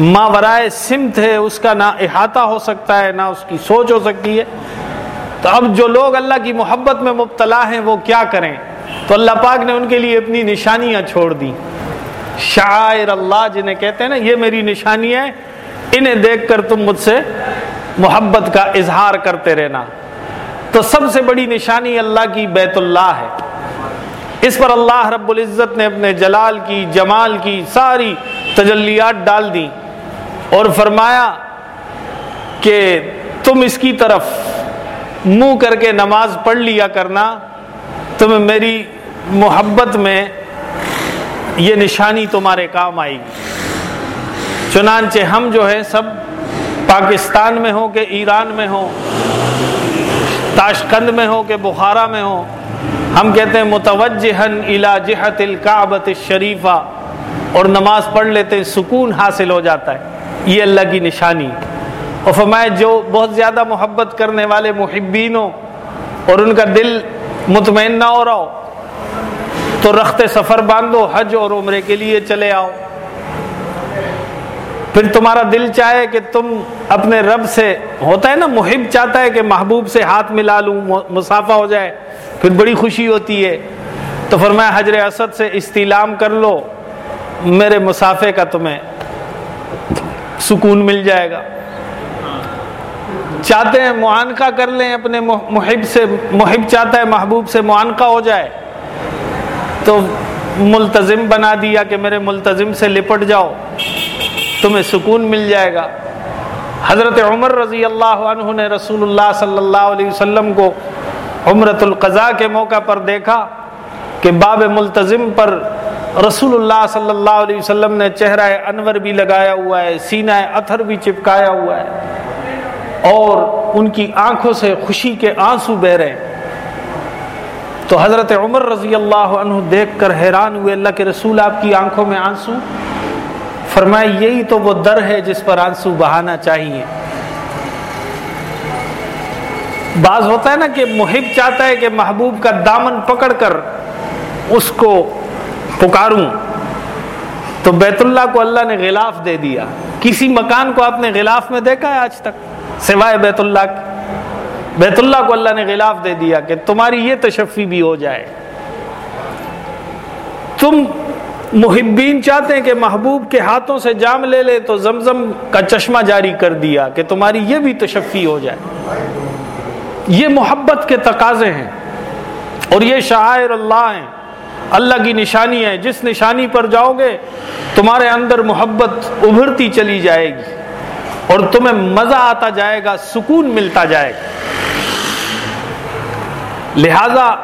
ماورائے سمت ہے، اس کا نہ احاطہ ہو سکتا ہے، نہ اس کی سوچ ہو سکتی ہے۔ تو اب جو لوگ اللہ کی محبت میں مبتلا ہیں، وہ کیا کریں؟ تو اللہ پاک نے ان کے لیے اپنی نشانیاں چھوڑ دی۔ شاعر اللہ جنہیں کہتے ہیں نا، یہ میری نشانی ہے انہیں دیکھ کر تم مجھ سے محبت کا اظہار کرتے رہنا۔ تو سب سے بڑی نشانی اللہ کی بیت اللہ ہے۔ اس پر اللہ رب العزت نے اپنے جلال کی، جمال کی ساری تجلیات ڈال دی اور فرمایا کہ تم اس کی طرف منہ کر کے نماز پڑھ لیا کرنا۔ تمہیں میری محبت میں یہ نشانی تمہارے کام آئے گی۔ چنانچہ ہم جو ہے سب پاکستان میں ہو کہ ایران میں ہو تاشقند میں ہو کہ بخارا میں ہو ہم کہتے ہیں متوجہن الا جہت الکعبت الشریفہ، اور نماز پڑھ لیتے ہیں، سکون حاصل ہو جاتا ہے۔ یہ اللہ کی نشانی اور فرمائے جو بہت زیادہ محبت کرنے والے محبین ہو اور ان کا دل مطمئن نہ ہو رہا ہو، تو رخت سفر باندھو، حج اور عمرے کے لیے چلے آؤ۔ پھر تمہارا دل چاہے کہ تم اپنے رب سے، ہوتا ہے نا، محب چاہتا ہے کہ محبوب سے ہاتھ ملا لوں مسافہ ہو جائے، پھر بڑی خوشی ہوتی ہے۔ تو فرمایا، حجر اسد سے استعلام کر لو، میرے مسافے کا تمہیں سکون مل جائے گا۔ چاہتے ہیں معانقہ کر لیں اپنے محب سے، محب چاہتا ہے محبوب سے معانقہ ہو جائے۔ تو ملتظم بنا دیا کہ میرے ملتظم سے لپٹ جاؤ۔ تمہیں سکون مل جائے گا۔ حضرت عمر رضی اللہ عنہ نے رسول اللہ صلی اللہ علیہ وسلم کو عمرت القضاء کے موقع پر دیکھا کہ باب ملتظم پر رسول اللہ صلی اللہ علیہ وسلم نے چہرہ انور بھی لگایا ہوا ہے، سینہ اتھر بھی چپکایا ہوا ہے اور ان کی آنکھوں سے خوشی کے آنسو بہ رہے تو حضرت عمر رضی اللہ عنہ دیکھ کر حیران ہوئے، اللہ کے رسول آپ کی آنکھوں میں آنسو فرمائے یہی تو وہ در ہے جس پر آنسو بہانا چاہیے۔ بعض ہوتا ہے نا کہ محب چاہتا ہے کہ محبوب کا دامن پکڑ کر اس کو پکاروں۔ تو بیت اللہ کو اللہ نے غلاف دے دیا۔ کسی مکان کو آپ نے غلاف میں دیکھا ہے آج تک؟ سوائے بیت اللہ کی بیت اللہ کو اللہ نے غلاف دے دیا کہ تمہاری یہ تشفی بھی ہو جائے۔ تم محبین چاہتے ہیں کہ محبوب کے ہاتھوں سے جام لے لے تو زمزم کا چشمہ جاری کر دیا کہ تمہاری یہ بھی تشفی ہو جائے۔ یہ محبت کے تقاضے ہیں اور یہ شاعر اللہ ہیں۔ اللہ کی نشانی ہے جس نشانی پر جاؤ گے، تمہارے اندر محبت ابھرتی چلی جائے گی اور تمہیں مزہ آتا جائے گا، سکون ملتا جائے گا۔ لہذا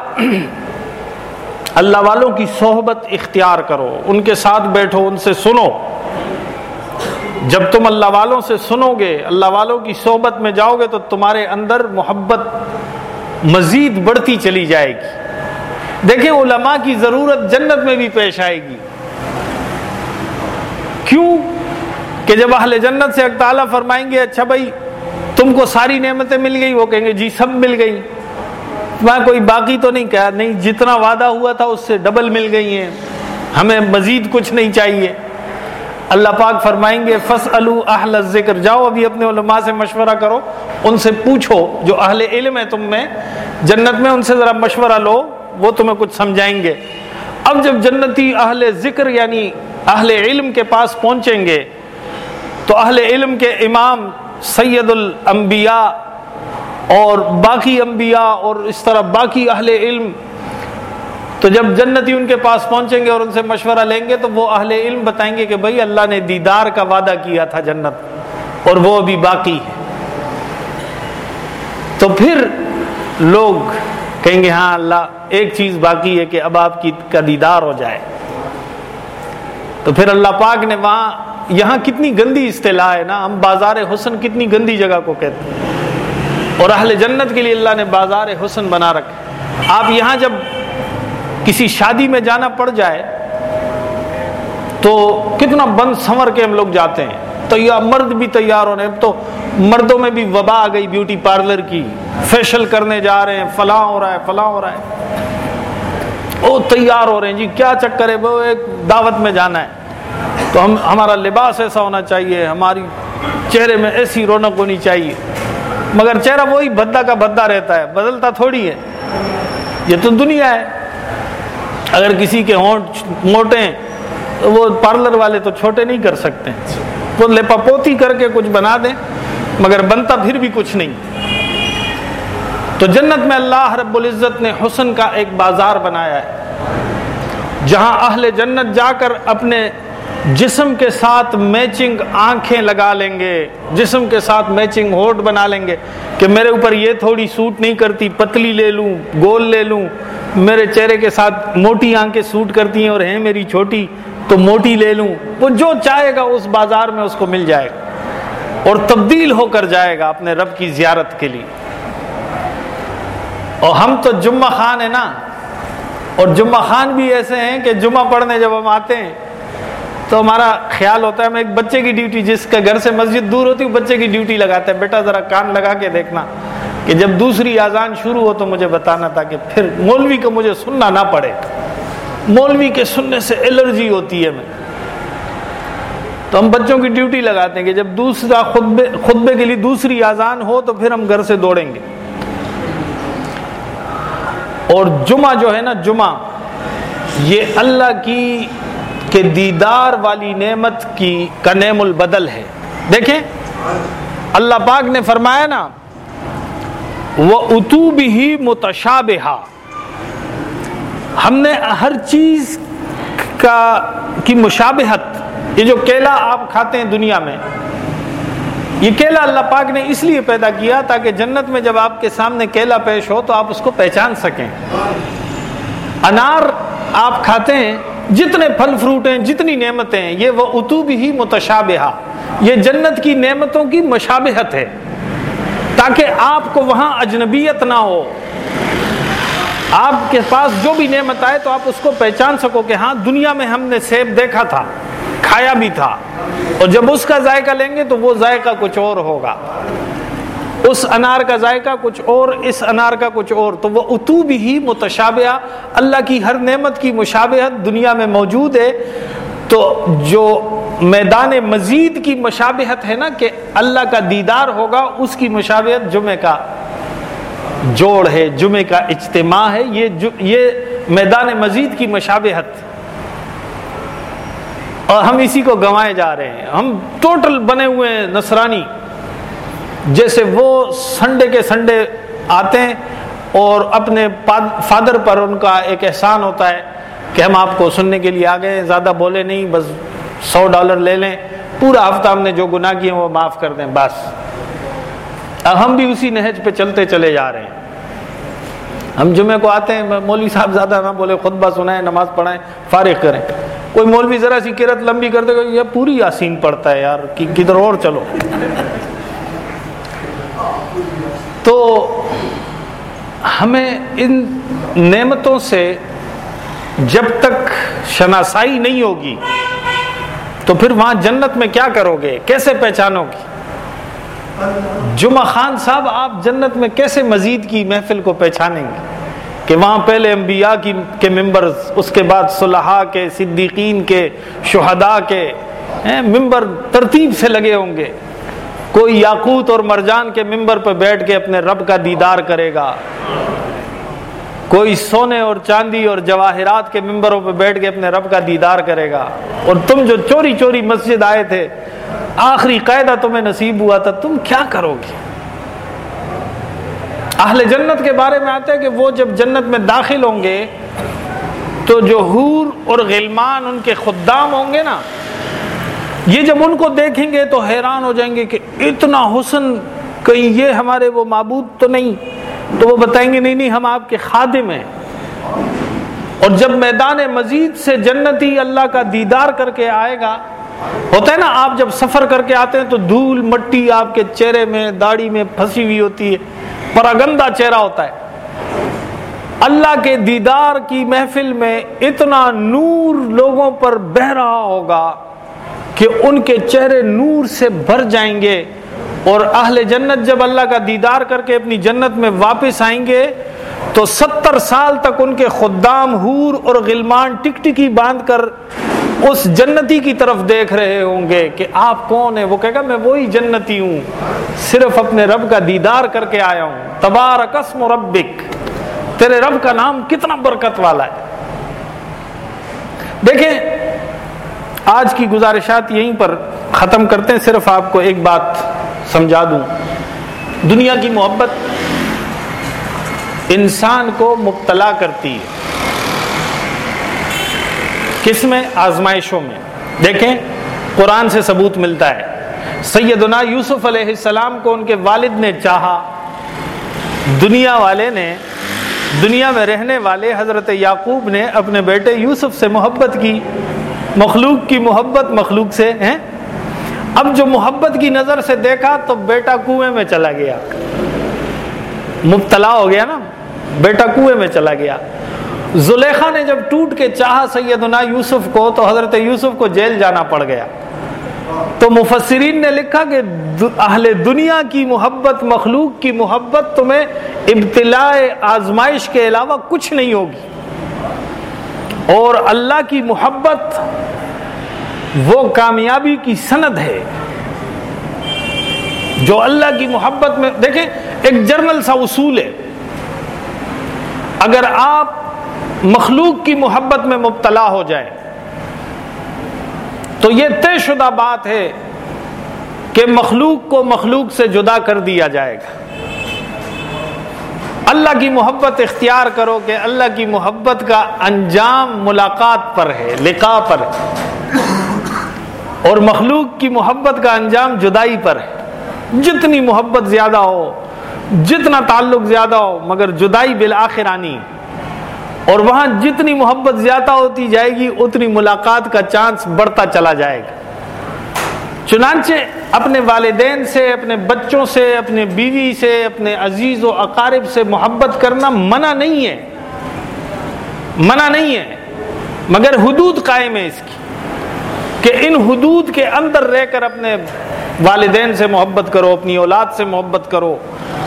اللہ والوں کی صحبت اختیار کرو، ان کے ساتھ بیٹھو، ان سے سنو۔ جب تم اللہ والوں سے سنو گے، اللہ والوں کی صحبت میں جاؤ گے تو تمہارے اندر محبت مزید بڑھتی چلی جائے گی۔ دیکھیں، علماء کی ضرورت جنت میں بھی پیش آئے گی۔ کیوں؟ کہ جب اہل جنت سے تعالیٰ فرمائیں گے اچھا بھائی، تم کو ساری نعمتیں مل گئی، وہ کہیں گے جی سب مل گئی۔ میں کوئی باقی تو نہیں کہا، نہیں، جتنا وعدہ ہوا تھا اس سے ڈبل مل گئی ہیں۔ ہمیں مزید کچھ نہیں چاہیے۔ اللہ پاک فرمائیں گے فص اہل ذکر جاؤ ابھی اپنے علماء سے مشورہ کرو، ان سے پوچھو جو اہل علم ہے تم میں۔ جنت میں ان سے ذرا مشورہ لو، وہ تمہیں کچھ سمجھائیں گے۔ اب جب جنتی اہل ذکر یعنی اہل علم کے پاس پہنچیں گے، تو اہل علم کے امام سید الانبیاء اور باقی انبیاء اور اس طرح باقی اہل علم، تو جب جنتی ان کے پاس پہنچیں گے اور ان سے مشورہ لیں گے، تو وہ اہل علم بتائیں گے کہ بھائی اللہ نے دیدار کا وعدہ کیا تھا جنت، اور وہ ابھی باقی ہے۔ تو پھر لوگ کہیں گے ہاں اللہ، ایک چیز باقی ہے کہ اب آپ کی کا دیدار ہو جائے۔ تو پھر اللہ پاک نے وہاں، یہاں کتنی گندی اصطلاح ہے نا، ہم بازار حسن کتنی گندی جگہ کو کہتے ہیں۔ اور اہل جنت کے لیے اللہ نے بازار حسن بنا رکھے آپ یہاں جب کسی شادی میں جانا پڑ جائے تو کتنا بند سنور کے ہم لوگ جاتے ہیں۔ تیار مرد بھی تیار ہو رہے ہیں اب تو مردوں میں بھی وبا آ گئی بیوٹی پارلر کی۔ فیشل کرنے جا رہے ہیں، فلاں ہو رہا ہے، فلاں ہو رہا ہے۔ وہ تیار ہو رہے ہیں جی کیا چکر ہے؟ وہ ایک دعوت میں جانا ہے۔ تو ہم ہمارا لباس ایسا ہونا چاہیے، ہماری چہرے میں ایسی رونق ہونی چاہیے۔ مگر چہرہ وہی بھدا کا بھدا رہتا ہے، بدلتا تھوڑی ہے۔ یہ تو دنیا ہے۔ اگر کسی کے ہونٹ موٹے ہیں، تو وہ پارلر والے تو چھوٹے نہیں کر سکتے۔ وہ لپا پوتی کر کے کچھ بنا دیں، مگر بنتا پھر بھی کچھ نہیں۔ تو جنت میں اللہ رب العزت نے حسن کا ایک بازار بنایا ہے۔ جہاں اہل جنت جا کر اپنے جسم کے ساتھ میچنگ آنکھیں لگا لیں گے، جسم کے ساتھ میچنگ ہوٹ بنا لیں گے کہ میرے اوپر یہ تھوڑی سوٹ نہیں کرتی، پتلی لے لوں، گول لے لوں، میرے چہرے کے ساتھ موٹی آنکھیں سوٹ کرتی ہیں اور ہیں میری چھوٹی، تو موٹی لے لوں۔ وہ جو چاہے گا اس بازار میں اس کو مل جائے گا اور تبدیل ہو کر جائے گا اپنے رب کی زیارت کے لیے۔ اور ہم تو جمعہ خان ہیں نا۔ اور جمعہ خان بھی ایسے ہیں کہ جمعہ پڑھنے جب ہم آتے ہیں تو ہمارا خیال ہوتا ہے ہم ایک بچے کی ڈیوٹی جس کے گھر سے مسجد دور ہوتی ہے بچے کی ڈیوٹی لگاتے ہیں بیٹا ذرا کان لگا کے دیکھنا کہ جب دوسری آزان شروع ہو تو مجھے بتانا تھا کہ پھر مولوی کو مجھے سننا نہ پڑے۔ مولوی کے سننے سے الرجی ہوتی ہے۔ میں تو ہم بچوں کی ڈیوٹی لگاتے ہیں کہ جب دوسرا خطبے خطبے کے لیے دوسری آزان ہو تو پھر ہم گھر سے دوڑیں گے۔ اور جمعہ جو ہے نا، جمعہ، یہ اللہ کی کہ دیدار والی نعمت کی کا نعم البدل ہے۔ دیکھیں، اللہ پاک نے فرمایا نا، وہ اتوب ہی متشابہ ہم نے ہر چیز کا، کی مشابہت، یہ جو کیلا آپ کھاتے ہیں دنیا میں، یہ کیلا اللہ پاک نے اس لیے پیدا کیا تاکہ جنت میں جب آپ کے سامنے کیلا پیش ہو تو آپ اس کو پہچان سکیں۔ انار آپ کھاتے ہیں جتنے پھل فروٹ ہیں، جتنی نعمتیں ہیں، یہ وہ اتوب ہی متشابہ یہ جنت کی نعمتوں کی مشابہت ہے۔ تاکہ آپ کو وہاں اجنبیت نہ ہو۔ آپ کے پاس جو بھی نعمت آئے تو آپ اس کو پہچان سکو کہ ہاں دنیا میں ہم نے سیب دیکھا تھا، کھایا بھی تھا۔ اور جب اس کا ذائقہ لیں گے تو وہ ذائقہ کچھ اور ہوگا۔ اس انار کا ذائقہ کچھ اور، اس انار کا کچھ اور۔ تو وہ اتوب ہی متشابہ اللہ کی ہر نعمت کی مشابہت دنیا میں موجود ہے۔ تو جو میدان مزید کی مشابہت ہے نا کہ اللہ کا دیدار ہوگا، اس کی مشابہت جمعہ کا جوڑ ہے، جمعہ کا اجتماع ہے۔ یہ یہ میدان مزید کی مشابہت۔ اور ہم اسی کو گنوائے جا رہے ہیں۔ ہم ٹوٹل بنے ہوئے ہیں نصرانی۔ جیسے وہ سنڈے کے سنڈے آتے ہیں اور اپنے فادر پر ان کا ایک احسان ہوتا ہے کہ ہم آپ کو سننے کے لیے آ گئے زیادہ بولے نہیں، بس سو ڈالر لے لیں۔ پورا ہفتہ ہم نے جو گناہ کیے وہ معاف کر دیں، بس۔ اب ہم بھی اسی نہج پہ چلتے چلے جا رہے ہیں۔ ہم جمعے کو آتے ہیں، مولوی صاحب زیادہ نہ بولے، خطبہ سنائیں، نماز پڑھائیں، فارغ کریں۔ کوئی مولوی ذرا سی کرت لمبی کر دے گا یہ پوری یاسین پڑھتا ہے یار کدھر اور چلو۔ تو ہمیں ان نعمتوں سے جب تک شناسائی نہیں ہوگی، تو پھر وہاں جنت میں کیا کرو گے؟ کیسے پہچانو گی جمعہ خان صاحب، آپ جنت میں کیسے مزید کی محفل کو پہچانیں گے؟ کہ وہاں پہلے انبیاء کی کے ممبرز، اس کے بعد صلحاء کے، صدیقین کے، شہداء کے ممبر ترتیب سے لگے ہوں گے۔ کوئی یاقوت اور مرجان کے ممبر پہ بیٹھ کے اپنے رب کا دیدار کرے گا۔ کوئی سونے اور چاندی اور جواہرات کے ممبروں پہ بیٹھ کے اپنے رب کا دیدار کرے گا۔ اور تم جو چوری چوری مسجد آئے تھے، آخری قاعدہ تمہیں نصیب ہوا تھا، تم کیا کرو گے؟ اہل جنت کے بارے میں آتا ہے کہ وہ جب جنت میں داخل ہوں گے، تو جو حور اور غلمان ان کے خدام ہوں گے نا یہ جب ان کو دیکھیں گے تو حیران ہو جائیں گے کہ اتنا حسن کہیں یہ ہمارے وہ معبود تو نہیں۔ تو وہ بتائیں گے، نہیں نہیں، ہم آپ کے خادم ہیں۔ اور جب میدان مزید سے جنتی اللہ کا دیدار کر کے آئے گا، ہوتا ہے نا، آپ جب سفر کر کے آتے ہیں تو دھول مٹی آپ کے چہرے میں، داڑھی میں پھنسی ہوئی ہوتی ہے، پراگندہ چہرہ ہوتا ہے۔ اللہ کے دیدار کی محفل میں اتنا نور لوگوں پر بہ رہا ہوگا۔ کہ ان کے چہرے نور سے بھر جائیں گے اور اہل جنت جب اللہ کا دیدار کر کے اپنی جنت میں واپس آئیں گے تو ستر سال تک ان کے خدام حور اور غلمان ٹک ٹکی باندھ کر اس جنتی کی طرف دیکھ رہے ہوں گے کہ آپ کون ہیں؟ وہ کہے گا، میں وہی جنتی ہوں، صرف اپنے رب کا دیدار کر کے آیا ہوں۔ تبارکسم ربک، تیرے رب کا نام کتنا برکت والا ہے۔ دیکھیں آج کی گزارشات یہیں پر ختم کرتے ہیں۔ صرف آپ کو ایک بات سمجھا دوں۔ دنیا کی محبت انسان کو مبتلا کرتی ہے۔ کس میں؟ آزمائشوں میں۔ دیکھیں، قرآن سے ثبوت ملتا ہے۔ سیدنا یوسف علیہ السلام کو ان کے والد نے چاہا۔ دنیا والے نے، دنیا میں رہنے والے حضرت یعقوب نے اپنے بیٹے یوسف سے محبت کی۔ مخلوق کی محبت مخلوق سے ہیں۔ اب جو محبت کی نظر سے دیکھا تو بیٹا کنویں میں چلا گیا۔ مبتلا ہو گیا نا۔ بیٹا کنویں میں چلا گیا۔ زلیخا نے جب ٹوٹ کے چاہا سیدنا یوسف کو تو حضرت یوسف کو جیل جانا پڑ گیا۔ تو مفسرین نے لکھا کہ اہل دنیا کی محبت، مخلوق کی محبت تمہیں ابتلاء آزمائش کے علاوہ کچھ نہیں ہوگی۔ اور اللہ کی محبت وہ کامیابی کی سند ہے۔ جو اللہ کی محبت میں، دیکھیں، ایک جرنل سا اصول ہے۔ اگر آپ مخلوق کی محبت میں مبتلا ہو جائے تو یہ طے شدہ بات ہے کہ مخلوق کو مخلوق سے جدا کر دیا جائے گا۔ اللہ کی محبت اختیار کرو کہ اللہ کی محبت کا انجام ملاقات پر ہے لقا پر ہے۔ اور مخلوق کی محبت کا انجام جدائی پر ہے۔ جتنی محبت زیادہ ہو، جتنا تعلق زیادہ ہو، مگر جدائی بالآخر آنی اور وہاں جتنی محبت زیادہ ہوتی جائے گی، اتنی ملاقات کا چانس بڑھتا چلا جائے گا۔ چنانچہ اپنے والدین سے، اپنے بچوں سے، اپنے بیوی سے، اپنے عزیز و اقارب سے محبت کرنا منع نہیں ہے۔ منع نہیں ہے۔ مگر حدود قائم ہے اس کی۔ کہ ان حدود کے اندر رہ کر اپنے والدین سے محبت کرو، اپنی اولاد سے محبت کرو،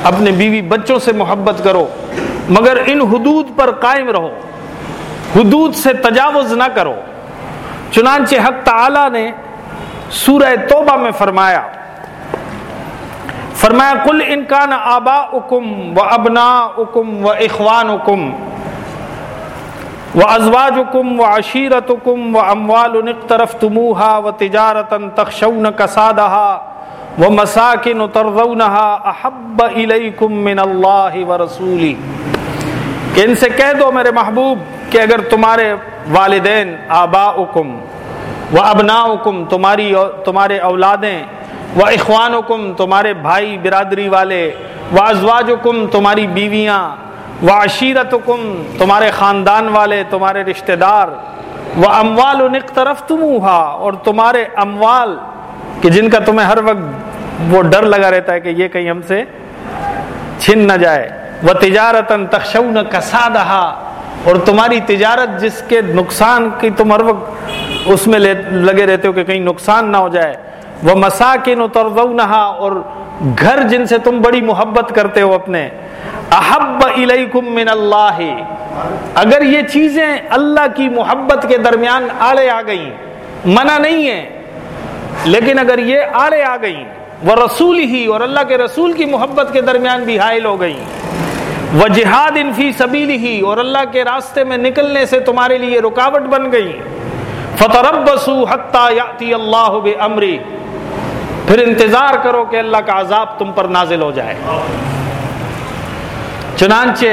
اپنے بیوی بچوں سے محبت کرو، مگر ان حدود پر قائم رہو۔ حدود سے تجاوز نہ کرو۔ چنانچہ حق تعالی نے سورہ توبہ میں فرمایا فرمایا کل انکان آبا اکم و ابنا اکم و اخوان اکم و ازواج حکم و عشیرت حکم و اموال طرف تموہا و تجارت تخشون کسادہ و مساکن ترضونها احب الیکم من اللہ و رسولی۔ کہ ان سے کہہ دو میرے محبوب کہ اگر تمہارے والدین آبا حکم و ابنا حکم تمہاری تمہارے اولادیں و اخوان حکم تمہارے بھائی برادری والے و ازواج حکم تمہاری بیویاں و عشیرت حکم تمہارے خاندان والے، تمہارے رشتہ دار وہ اموال و نق طرف تم اور تمہارے اموال، کہ جن کا تمہیں ہر وقت وہ ڈر لگا رہتا ہے کہ یہ کہیں ہم سے چھن نہ جائے وہ تجارت تخشون کسادہ اور تمہاری تجارت جس کے نقصان کی تم ہر وقت اس میں لگے رہتے ہو کہ کہیں نقصان نہ ہو جائے۔ وہ مساکن و اور گھر جن سے تم بڑی محبت کرتے ہو اپنے۔ احب الیکم من اللہ اگر یہ چیزیں اللہ کی محبت کے درمیان آڑے آ گئیں، منع نہیں ہے لیکن اگر یہ آڑے آ گئی وہ رسول ہی اور اللہ کے رسول کی محبت کے درمیان بھی حائل ہو گئی وہ جہاد انفی سبیل ہی اور اللہ کے راستے میں نکلنے سے تمہارے لیے رکاوٹ بن گئی فتربسو حتیٰ یاتی اللہ امری پھر انتظار کرو کہ اللہ کا عذاب تم پر نازل ہو جائے۔ چنانچہ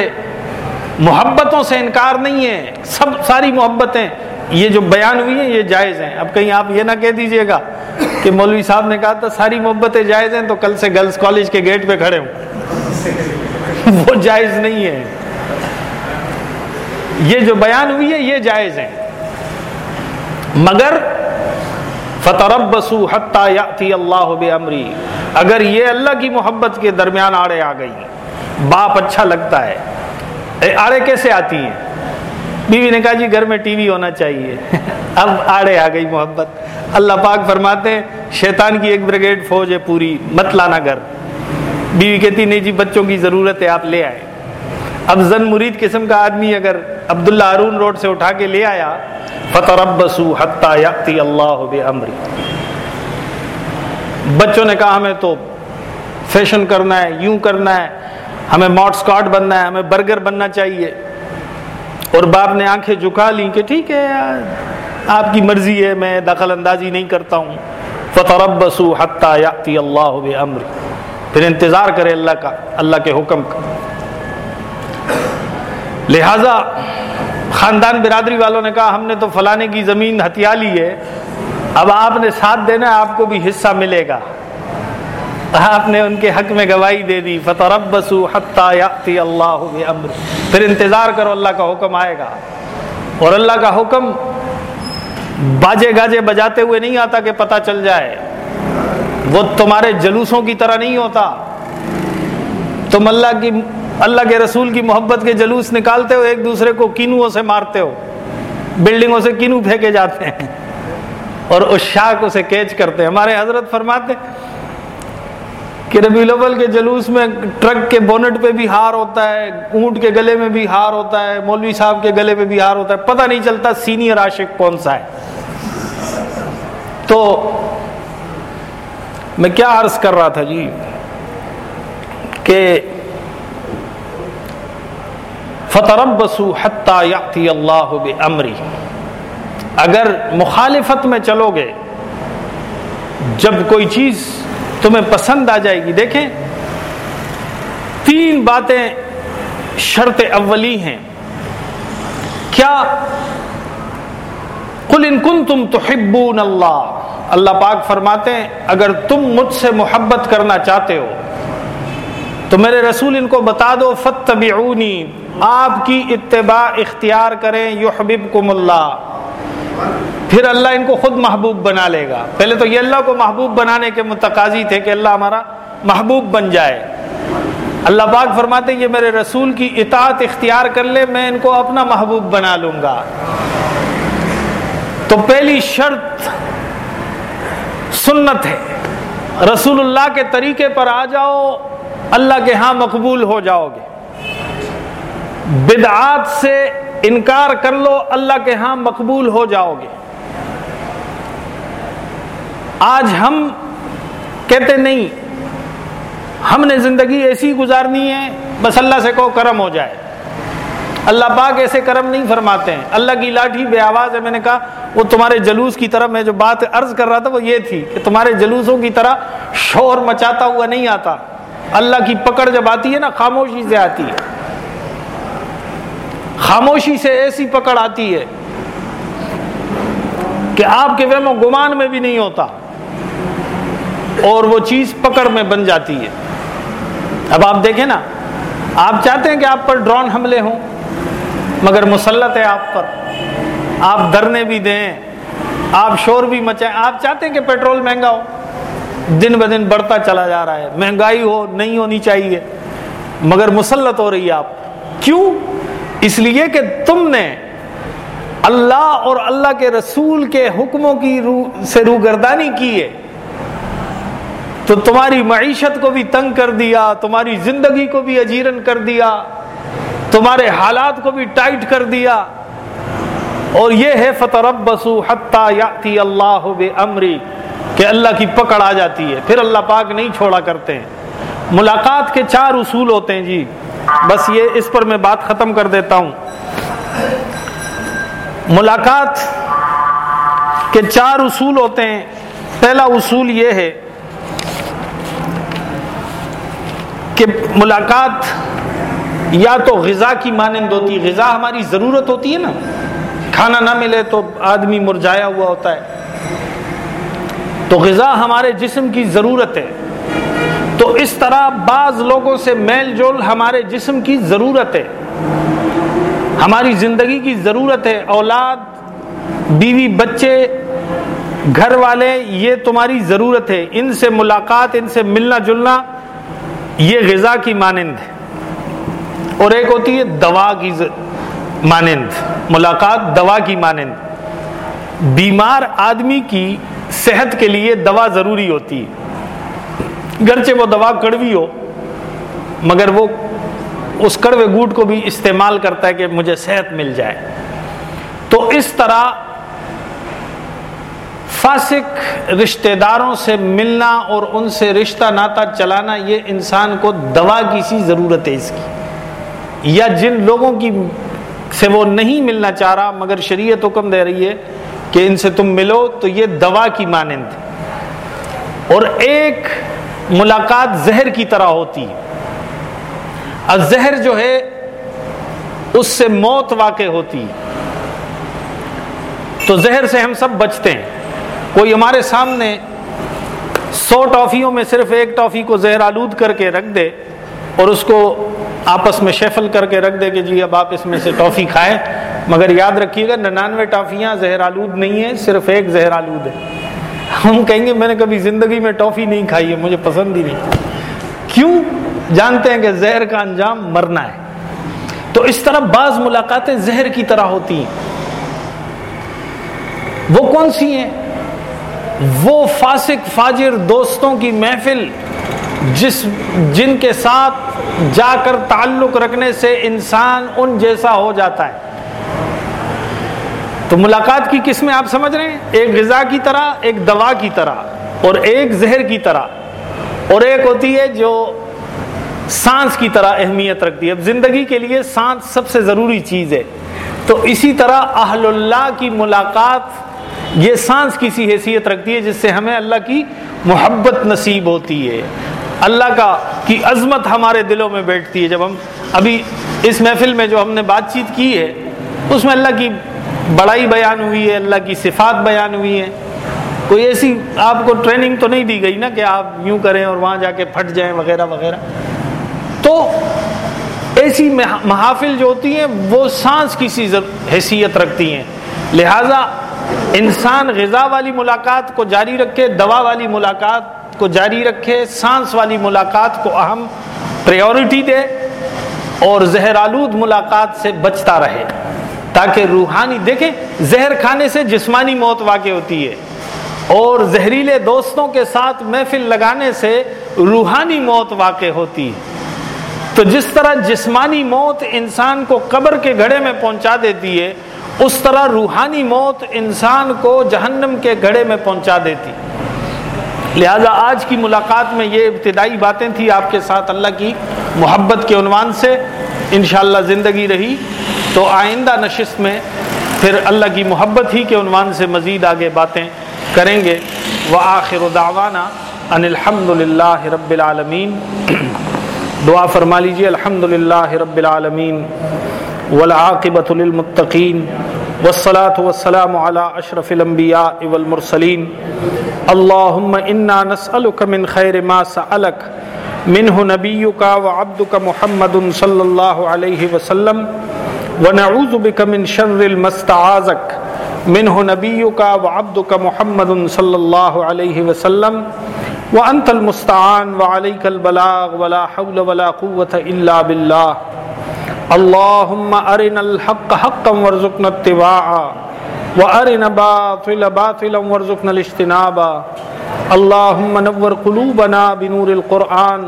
محبتوں سے انکار نہیں ہے۔ سب ساری محبتیں یہ جو بیان ہوئی ہیں یہ جائز ہیں۔ اب کہیں آپ یہ نہ کہہ دیجیے گا کہ مولوی صاحب نے کہا تھا ساری محبتیں جائز ہیں تو کل سے گرلس کالج کے گیٹ پہ کھڑے ہوں۔ وہ جائز نہیں ہے۔ یہ جو بیان ہوئی ہے یہ جائز ہیں۔ مگر فترب بسو حتیٰ یاتی اللہ بمری اگر یہ اللہ کی محبت کے درمیان آڑے آ گئی، باپ اچھا لگتا ہے۔ آڑے کیسے آتی ہیں؟ بیوی نے کہا جی گھر میں ٹی وی ہونا چاہیے۔ اب آڑے آ گئی محبت۔ اللہ پاک فرماتے ہیں، شیطان کی ایک بریگیڈ فوج ہے پوری، مت لانا گھر۔ بیوی کہتی، نہیں جی بچوں کی ضرورت ہے، آپ لے آئے۔ اب زن مرید قسم کا آدمی اگر عبداللہ ہارون روڈ سے اٹھا کے لے آیا فتربسو حتیٰ یقتی اللہ بمری بچوں نے کہا، ہمیں تو فیشن کرنا ہے، یوں کرنا ہے، ہمیں موٹ سکاٹ بننا ہے، ہمیں برگر بننا چاہیے۔ اور باپ نے آنکھیں جھکا لی کہ ٹھیک ہے، آپ کی مرضی ہے، میں دخل اندازی نہیں کرتا ہوں۔ فتربسو حتیٰ یقتی اللہ بمری پھر انتظار کرے اللہ کا، اللہ کے حکم کا۔ لہذا خاندان برادری والوں نے کہا ہم نے تو فلانے کی زمین ہتھیا لی ہے، اب آپ نے ساتھ دینا آپ کو بھی حصہ ملے گا۔ آپ نے ان کے حق میں گواہی دے دی فتح بسو اللہ پھر انتظار کرو، اللہ کا حکم آئے گا۔ اور اللہ کا حکم باجے گاجے بجاتے ہوئے نہیں آتا کہ پتہ چل جائے۔ وہ تمہارے جلوسوں کی طرح نہیں ہوتا۔ تم اللہ کی اللہ کے رسول کی محبت کے جلوس نکالتے ہو، ایک دوسرے کو کینوؤں سے مارتے ہو، بلڈنگوں سے کینو پھینکے جاتے ہیں اور اس شاخ اسے کیچ کرتے ہیں۔ ہمارے حضرت فرماتے کہ ربی الاول کے جلوس میں ٹرک کے بونٹ پہ بھی ہار ہوتا ہے، اونٹ کے گلے میں بھی ہار ہوتا ہے، مولوی صاحب کے گلے پہ بھی ہار ہوتا ہے۔ پتہ نہیں چلتا سینئر عاشق کون سا ہے۔ تو میں کیا عرض کر رہا تھا جی کہ فتربسو حتیٰ یاتی اللہ بمری اگر مخالفت میں چلو گے، جب کوئی چیز تمہیں پسند آ جائے گی، دیکھیں، تین باتیں شرط اولی ہیں۔ کیا کل ان کن تم تو اللہ؟ اللہ پاک فرماتے ہیں، اگر تم مجھ سے محبت کرنا چاہتے ہو، تو میرے رسول ان کو بتا دو فتبعونی آپ کی اتباع اختیار کریں، یحببکم اللہ۔ پھر اللہ ان کو خود محبوب بنا لے گا۔ پہلے تو یہ اللہ کو محبوب بنانے کے متقاضی تھے کہ اللہ ہمارا محبوب بن جائے۔ اللہ پاک فرماتے یہ میرے رسول کی اطاعت اختیار کر لے، میں ان کو اپنا محبوب بنا لوں گا۔ تو پہلی شرط سنت ہے۔ رسول اللہ کے طریقے پر آ جاؤ، اللہ کے ہاں مقبول ہو جاؤ گے۔ بدعات سے انکار کر لو، اللہ کے ہاں مقبول ہو جاؤ گے۔ آج ہم کہتے نہیں، ہم نے زندگی ایسی گزارنی ہے، بس اللہ سے کو کرم ہو جائے۔ اللہ پاک ایسے کرم نہیں فرماتے ہیں۔ اللہ کی لاٹھی بے آواز ہے، میں نے کہا، وہ تمہارے جلوس کی طرح میں جو بات عرض کر رہا تھا، وہ یہ تھی کہ تمہارے جلوسوں کی طرح شور مچاتا ہوا نہیں آتا۔ اللہ کی پکڑ جب آتی ہے نا، خاموشی سے آتی ہے۔ خاموشی سے ایسی پکڑ آتی ہے کہ آپ کے وہم و گمان میں بھی نہیں ہوتا اور وہ چیز پکڑ میں بن جاتی ہے۔ اب آپ دیکھیں نا، آپ چاہتے ہیں کہ آپ پر ڈرون حملے ہوں، مگر مسلط ہے آپ پر۔ آپ دھرنے بھی دیں، آپ شور بھی مچائیں۔ آپ چاہتے ہیں کہ پیٹرول مہنگا ہو، دن ب دن بڑھتا چلا جا رہا ہے۔ مہنگائی ہو، نہیں ہونی چاہیے، مگر مسلط ہو رہی ہے آپ۔ کیوں؟ اس لیے کہ تم نے اللہ اور اللہ کے رسول کے حکموں کی رو سے روگردانی کی ہے۔ تو تمہاری معیشت کو بھی تنگ کر دیا، تمہاری زندگی کو بھی اجیرن کر دیا، تمہارے حالات کو بھی ٹائٹ کر دیا۔ اور یہ ہے فتح رب بسو حتیٰ اللہ امری کہ اللہ کی پکڑ آ جاتی ہے۔ پھر اللہ پاک نہیں چھوڑا کرتے۔ ہیں ملاقات کے چار اصول ہوتے ہیں جی۔ بس یہ اس پر میں بات ختم کر دیتا ہوں۔ ملاقات کے چار اصول ہوتے ہیں۔ پہلا اصول یہ ہے کہ ملاقات یا تو غذا کی مانند ہوتی ہے غذا ہماری ضرورت ہوتی ہے نا۔ کھانا نہ ملے تو آدمی مرجایا ہوا ہوتا ہے۔ تو غذا ہمارے جسم کی ضرورت ہے۔ تو اس طرح بعض لوگوں سے میل جول ہمارے جسم کی ضرورت ہے۔ ہماری زندگی کی ضرورت ہے۔ اولاد، بیوی، بچے، گھر والے، یہ تمہاری ضرورت ہے۔ ان سے ملاقات، ان سے ملنا جلنا یہ غذا کی مانند ہے۔ اور ایک ہوتی ہے دوا کی مانند۔ ملاقات دوا کی مانند۔ بیمار آدمی کی صحت کے لیے دوا ضروری ہوتی ہے۔ گرچہ وہ دوا کڑوی ہو، مگر وہ اس کڑوے گوٹ کو بھی استعمال کرتا ہے کہ مجھے صحت مل جائے۔ تو اس طرح فاسق رشتہ داروں سے ملنا اور ان سے رشتہ ناتا چلانا، یہ انسان کو دوا کی سی ضرورت ہے اس کی۔ یا جن لوگوں کی سے وہ نہیں ملنا چاہ رہا، مگر شریعت حکم دے رہی ہے کہ ان سے تم ملو، تو یہ دوا کی مانند۔ اور ایک ملاقات زہر کی طرح ہوتی ہے۔ اور زہر جو ہے، اس سے موت واقع ہوتی ہے۔ تو زہر سے ہم سب بچتے ہیں۔ کوئی ہمارے سامنے سو ٹافیوں میں صرف ایک ٹافی کو زہر آلود کر کے رکھ دے اور اس کو آپس میں شیفل کر کے رکھ دے کہ جی اب آپ اس میں سے ٹافی کھائیں۔ مگر یاد رکھیے گا، ننانوے ٹافیاں زہر آلود نہیں ہیں، صرف ایک زہر آلود ہے۔ ہم کہیں گے میں نے کبھی زندگی میں ٹافی نہیں کھائی ہے، مجھے پسند ہی نہیں۔ کیوں؟ جانتے ہیں کہ زہر کا انجام مرنا ہے۔ تو اس طرح بعض ملاقاتیں زہر کی طرح ہوتی ہیں۔ وہ کون سی ہیں؟ وہ فاسق فاجر دوستوں کی محفل جس جن کے ساتھ جا کر تعلق رکھنے سے انسان ان جیسا ہو جاتا ہے۔ تو ملاقات کی قسمیں آپ سمجھ رہے ہیں؟ ایک غذا کی طرح، ایک دوا کی طرح، اور ایک زہر کی طرح۔ اور ایک ہوتی ہے جو سانس کی طرح اہمیت رکھتی ہے۔ اب زندگی کے لیے سانس سب سے ضروری چیز ہے۔ تو اسی طرح اہل اللہ کی ملاقات، یہ سانس کی سی حیثیت رکھتی ہے جس سے ہمیں اللہ کی محبت نصیب ہوتی ہے۔ اللہ کا، کی عظمت ہمارے دلوں میں بیٹھتی ہے۔ جب ہم، ابھی اس محفل میں جو ہم نے بات چیت کی ہے، اس میں اللہ کی بڑائی بیان ہوئی ہے، اللہ کی صفات بیان ہوئی ہے کوئی ایسی آپ کو ٹریننگ تو نہیں دی گئی نا کہ آپ یوں کریں اور وہاں جا کے پھٹ جائیں وغیرہ وغیرہ۔ تو ایسی محافل جو ہوتی ہیں، وہ سانس کی سی حیثیت رکھتی ہیں۔ لہذا انسان غذا والی ملاقات کو جاری رکھے، دوا والی ملاقات کو جاری رکھے، سانس والی ملاقات کو اہم پریورٹی دے اور زہر آلود ملاقات سے بچتا رہے۔ تاکہ روحانی دیکھیں، زہر کھانے سے جسمانی موت واقع ہوتی ہے۔ اور زہریلے دوستوں کے ساتھ محفل لگانے سے روحانی موت واقع ہوتی ہے۔ تو جس طرح جسمانی موت انسان کو قبر کے گھڑے میں پہنچا دیتی ہے، اس طرح روحانی موت انسان کو جہنم کے گھڑے میں پہنچا دیتی لہذا آج کی ملاقات میں یہ ابتدائی باتیں تھیں آپ کے ساتھ اللہ کی محبت کے عنوان سے۔ انشاءاللہ زندگی رہی۔ تو آئندہ نشست میں پھر اللہ کی محبت ہی کے عنوان سے مزید آگے باتیں کریں گے۔ وہ آخر داوانہ ان الحمد للہ رب العالمین۔ دعا فرما لیجیے الحمد للہ رب العالمین۔ ولاقبۃ المطقین والصلاة والسلام على أشرف الأنبياء والمرسلين اللهم إنا نسألك من خير ما سألك منه نبيك وعبدك محمد صلى الله عليه وسلم۔ ونعوذ بك من شر المستعاذك. منه نبيك وعبدك محمد صلى الله عليه وسلم. وأنت المستعان وعليك البلاغ. ولا حول ولا قوة إلا بالله. اللهم أرنا الحق حقا وارزقنا اتباعا وأرنا باطل باطلا وارزقنا الاجتنابا اللهم نور قلوبنا بنور القرآن.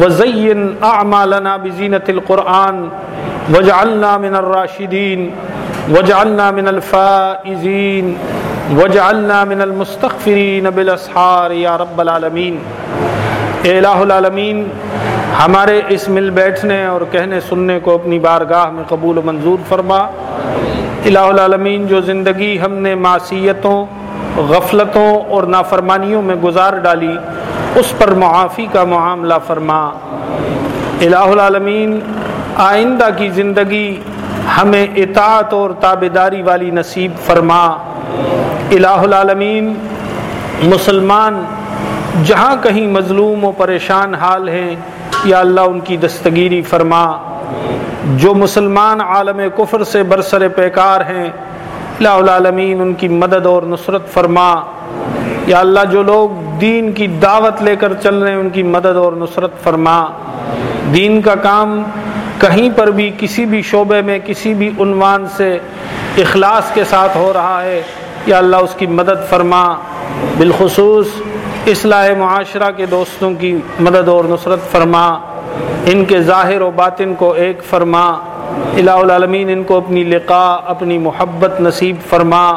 وزين أعمالنا بزينة القرآن. واجعلنا من الراشدين واجعلنا من الفائزين، وجعلنا من المستغفرین بالاسحار یا رب العالمین اے الہ العالمین، ہمارے اس مل بیٹھنے اور کہنے سننے کو اپنی بارگاہ میں قبول و منظور فرما۔ الہ العالمین، جو زندگی ہم نے معصیتوں، غفلتوں اور نافرمانیوں میں گزار ڈالی، اس پر معافی کا معاملہ فرما۔ الہ العالمین آئندہ کی زندگی ہمیں اطاعت اور تابداری والی نصیب فرما۔ الہ العالمین، مسلمان جہاں کہیں مظلوم و پریشان حال ہیں، یا اللہ ان کی دستگیری فرما۔ جو مسلمان عالم کفر سے برسر پیکار ہیں، الہ العالمین ان کی مدد اور نصرت فرما۔ یا اللہ جو لوگ دین کی دعوت لے کر چل رہے ہیں، ان کی مدد اور نصرت فرما۔ دین کا کام کہیں پر بھی کسی بھی شعبے میں کسی بھی عنوان سے اخلاص کے ساتھ ہو رہا ہے، یا اللہ اس کی مدد فرما۔ بالخصوص اصلاح معاشرہ کے دوستوں کی مدد اور نصرت فرما۔ ان کے ظاہر و باطن کو ایک فرما۔ الہ العالمین ان کو اپنی لقاء، اپنی محبت نصیب فرما۔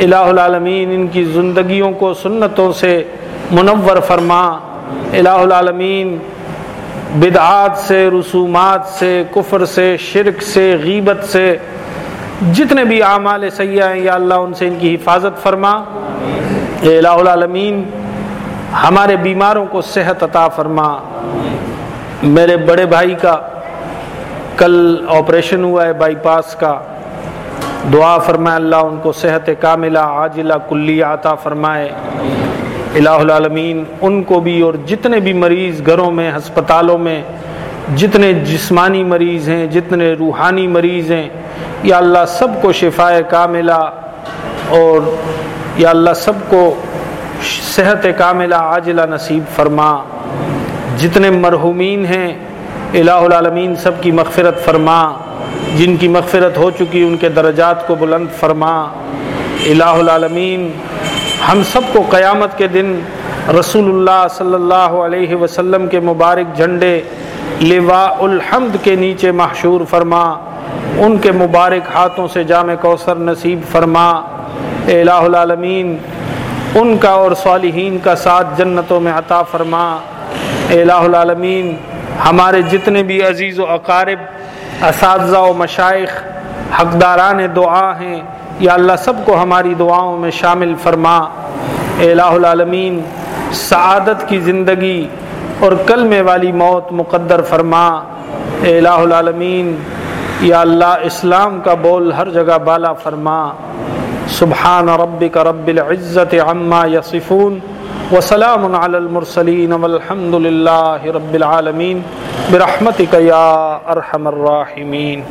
الہ العالمین ان کی زندگیوں کو سنتوں سے منور فرما۔ الہ العالمین بدعات سے، رسومات سے، کفر سے، شرک سے، غیبت سے، جتنے بھی اعمال سیاح ہیں، یا اللہ ان سے ان کی حفاظت فرما۔ اے الہ العالمین، ہمارے بیماروں کو صحت عطا فرما۔ میرے بڑے بھائی کا کل آپریشن ہوا ہے بائی پاس کا۔ دعا فرمائے اللہ ان کو صحت کاملہ، عاجلہ کلی عطا فرمائے۔ الہ العالمین، ان کو بھی اور جتنے بھی مریض گھروں میں، ہسپتالوں میں، جتنے جسمانی مریض ہیں، جتنے روحانی مریض ہیں، یا اللہ سب کو شفائے کاملہ اور یا اللہ سب کو صحت کاملہ، عاجلہ نصیب فرما۔ جتنے مرحومین ہیں، الہ العالمین سب کی مغفرت فرما۔ جن کی مغفرت ہو چکی، ان کے درجات کو بلند فرما۔ الہ العالمین ہم سب کو قیامت کے دن رسول اللہ صلی اللہ علیہ وسلم کے مبارک جھنڈے لوا الحمد کے نیچے محشور فرما، ان کے مبارک ہاتھوں سے جامع کوثر نصیب فرما۔ الہ العالمین، ان کا اور صالحین کا ساتھ جنتوں میں عطا فرما۔ الہ العالمین، ہمارے جتنے بھی عزیز و اقارب، اساتذہ و مشائق حقداران دعا ہیں یا اللہ سب کو ہماری دعاؤں میں شامل فرما۔ الہ العالمین، سعادت کی زندگی اور کلمے والی موت مقدر فرما۔ الہ العالمین، یا اللہ اسلام کا بول ہر جگہ بالا فرما۔ سبحان ربک رب العزت عما یصفون، وسلام على المرسلين والحمد لله رب العالمين برحمتك يا ارحم الراحمين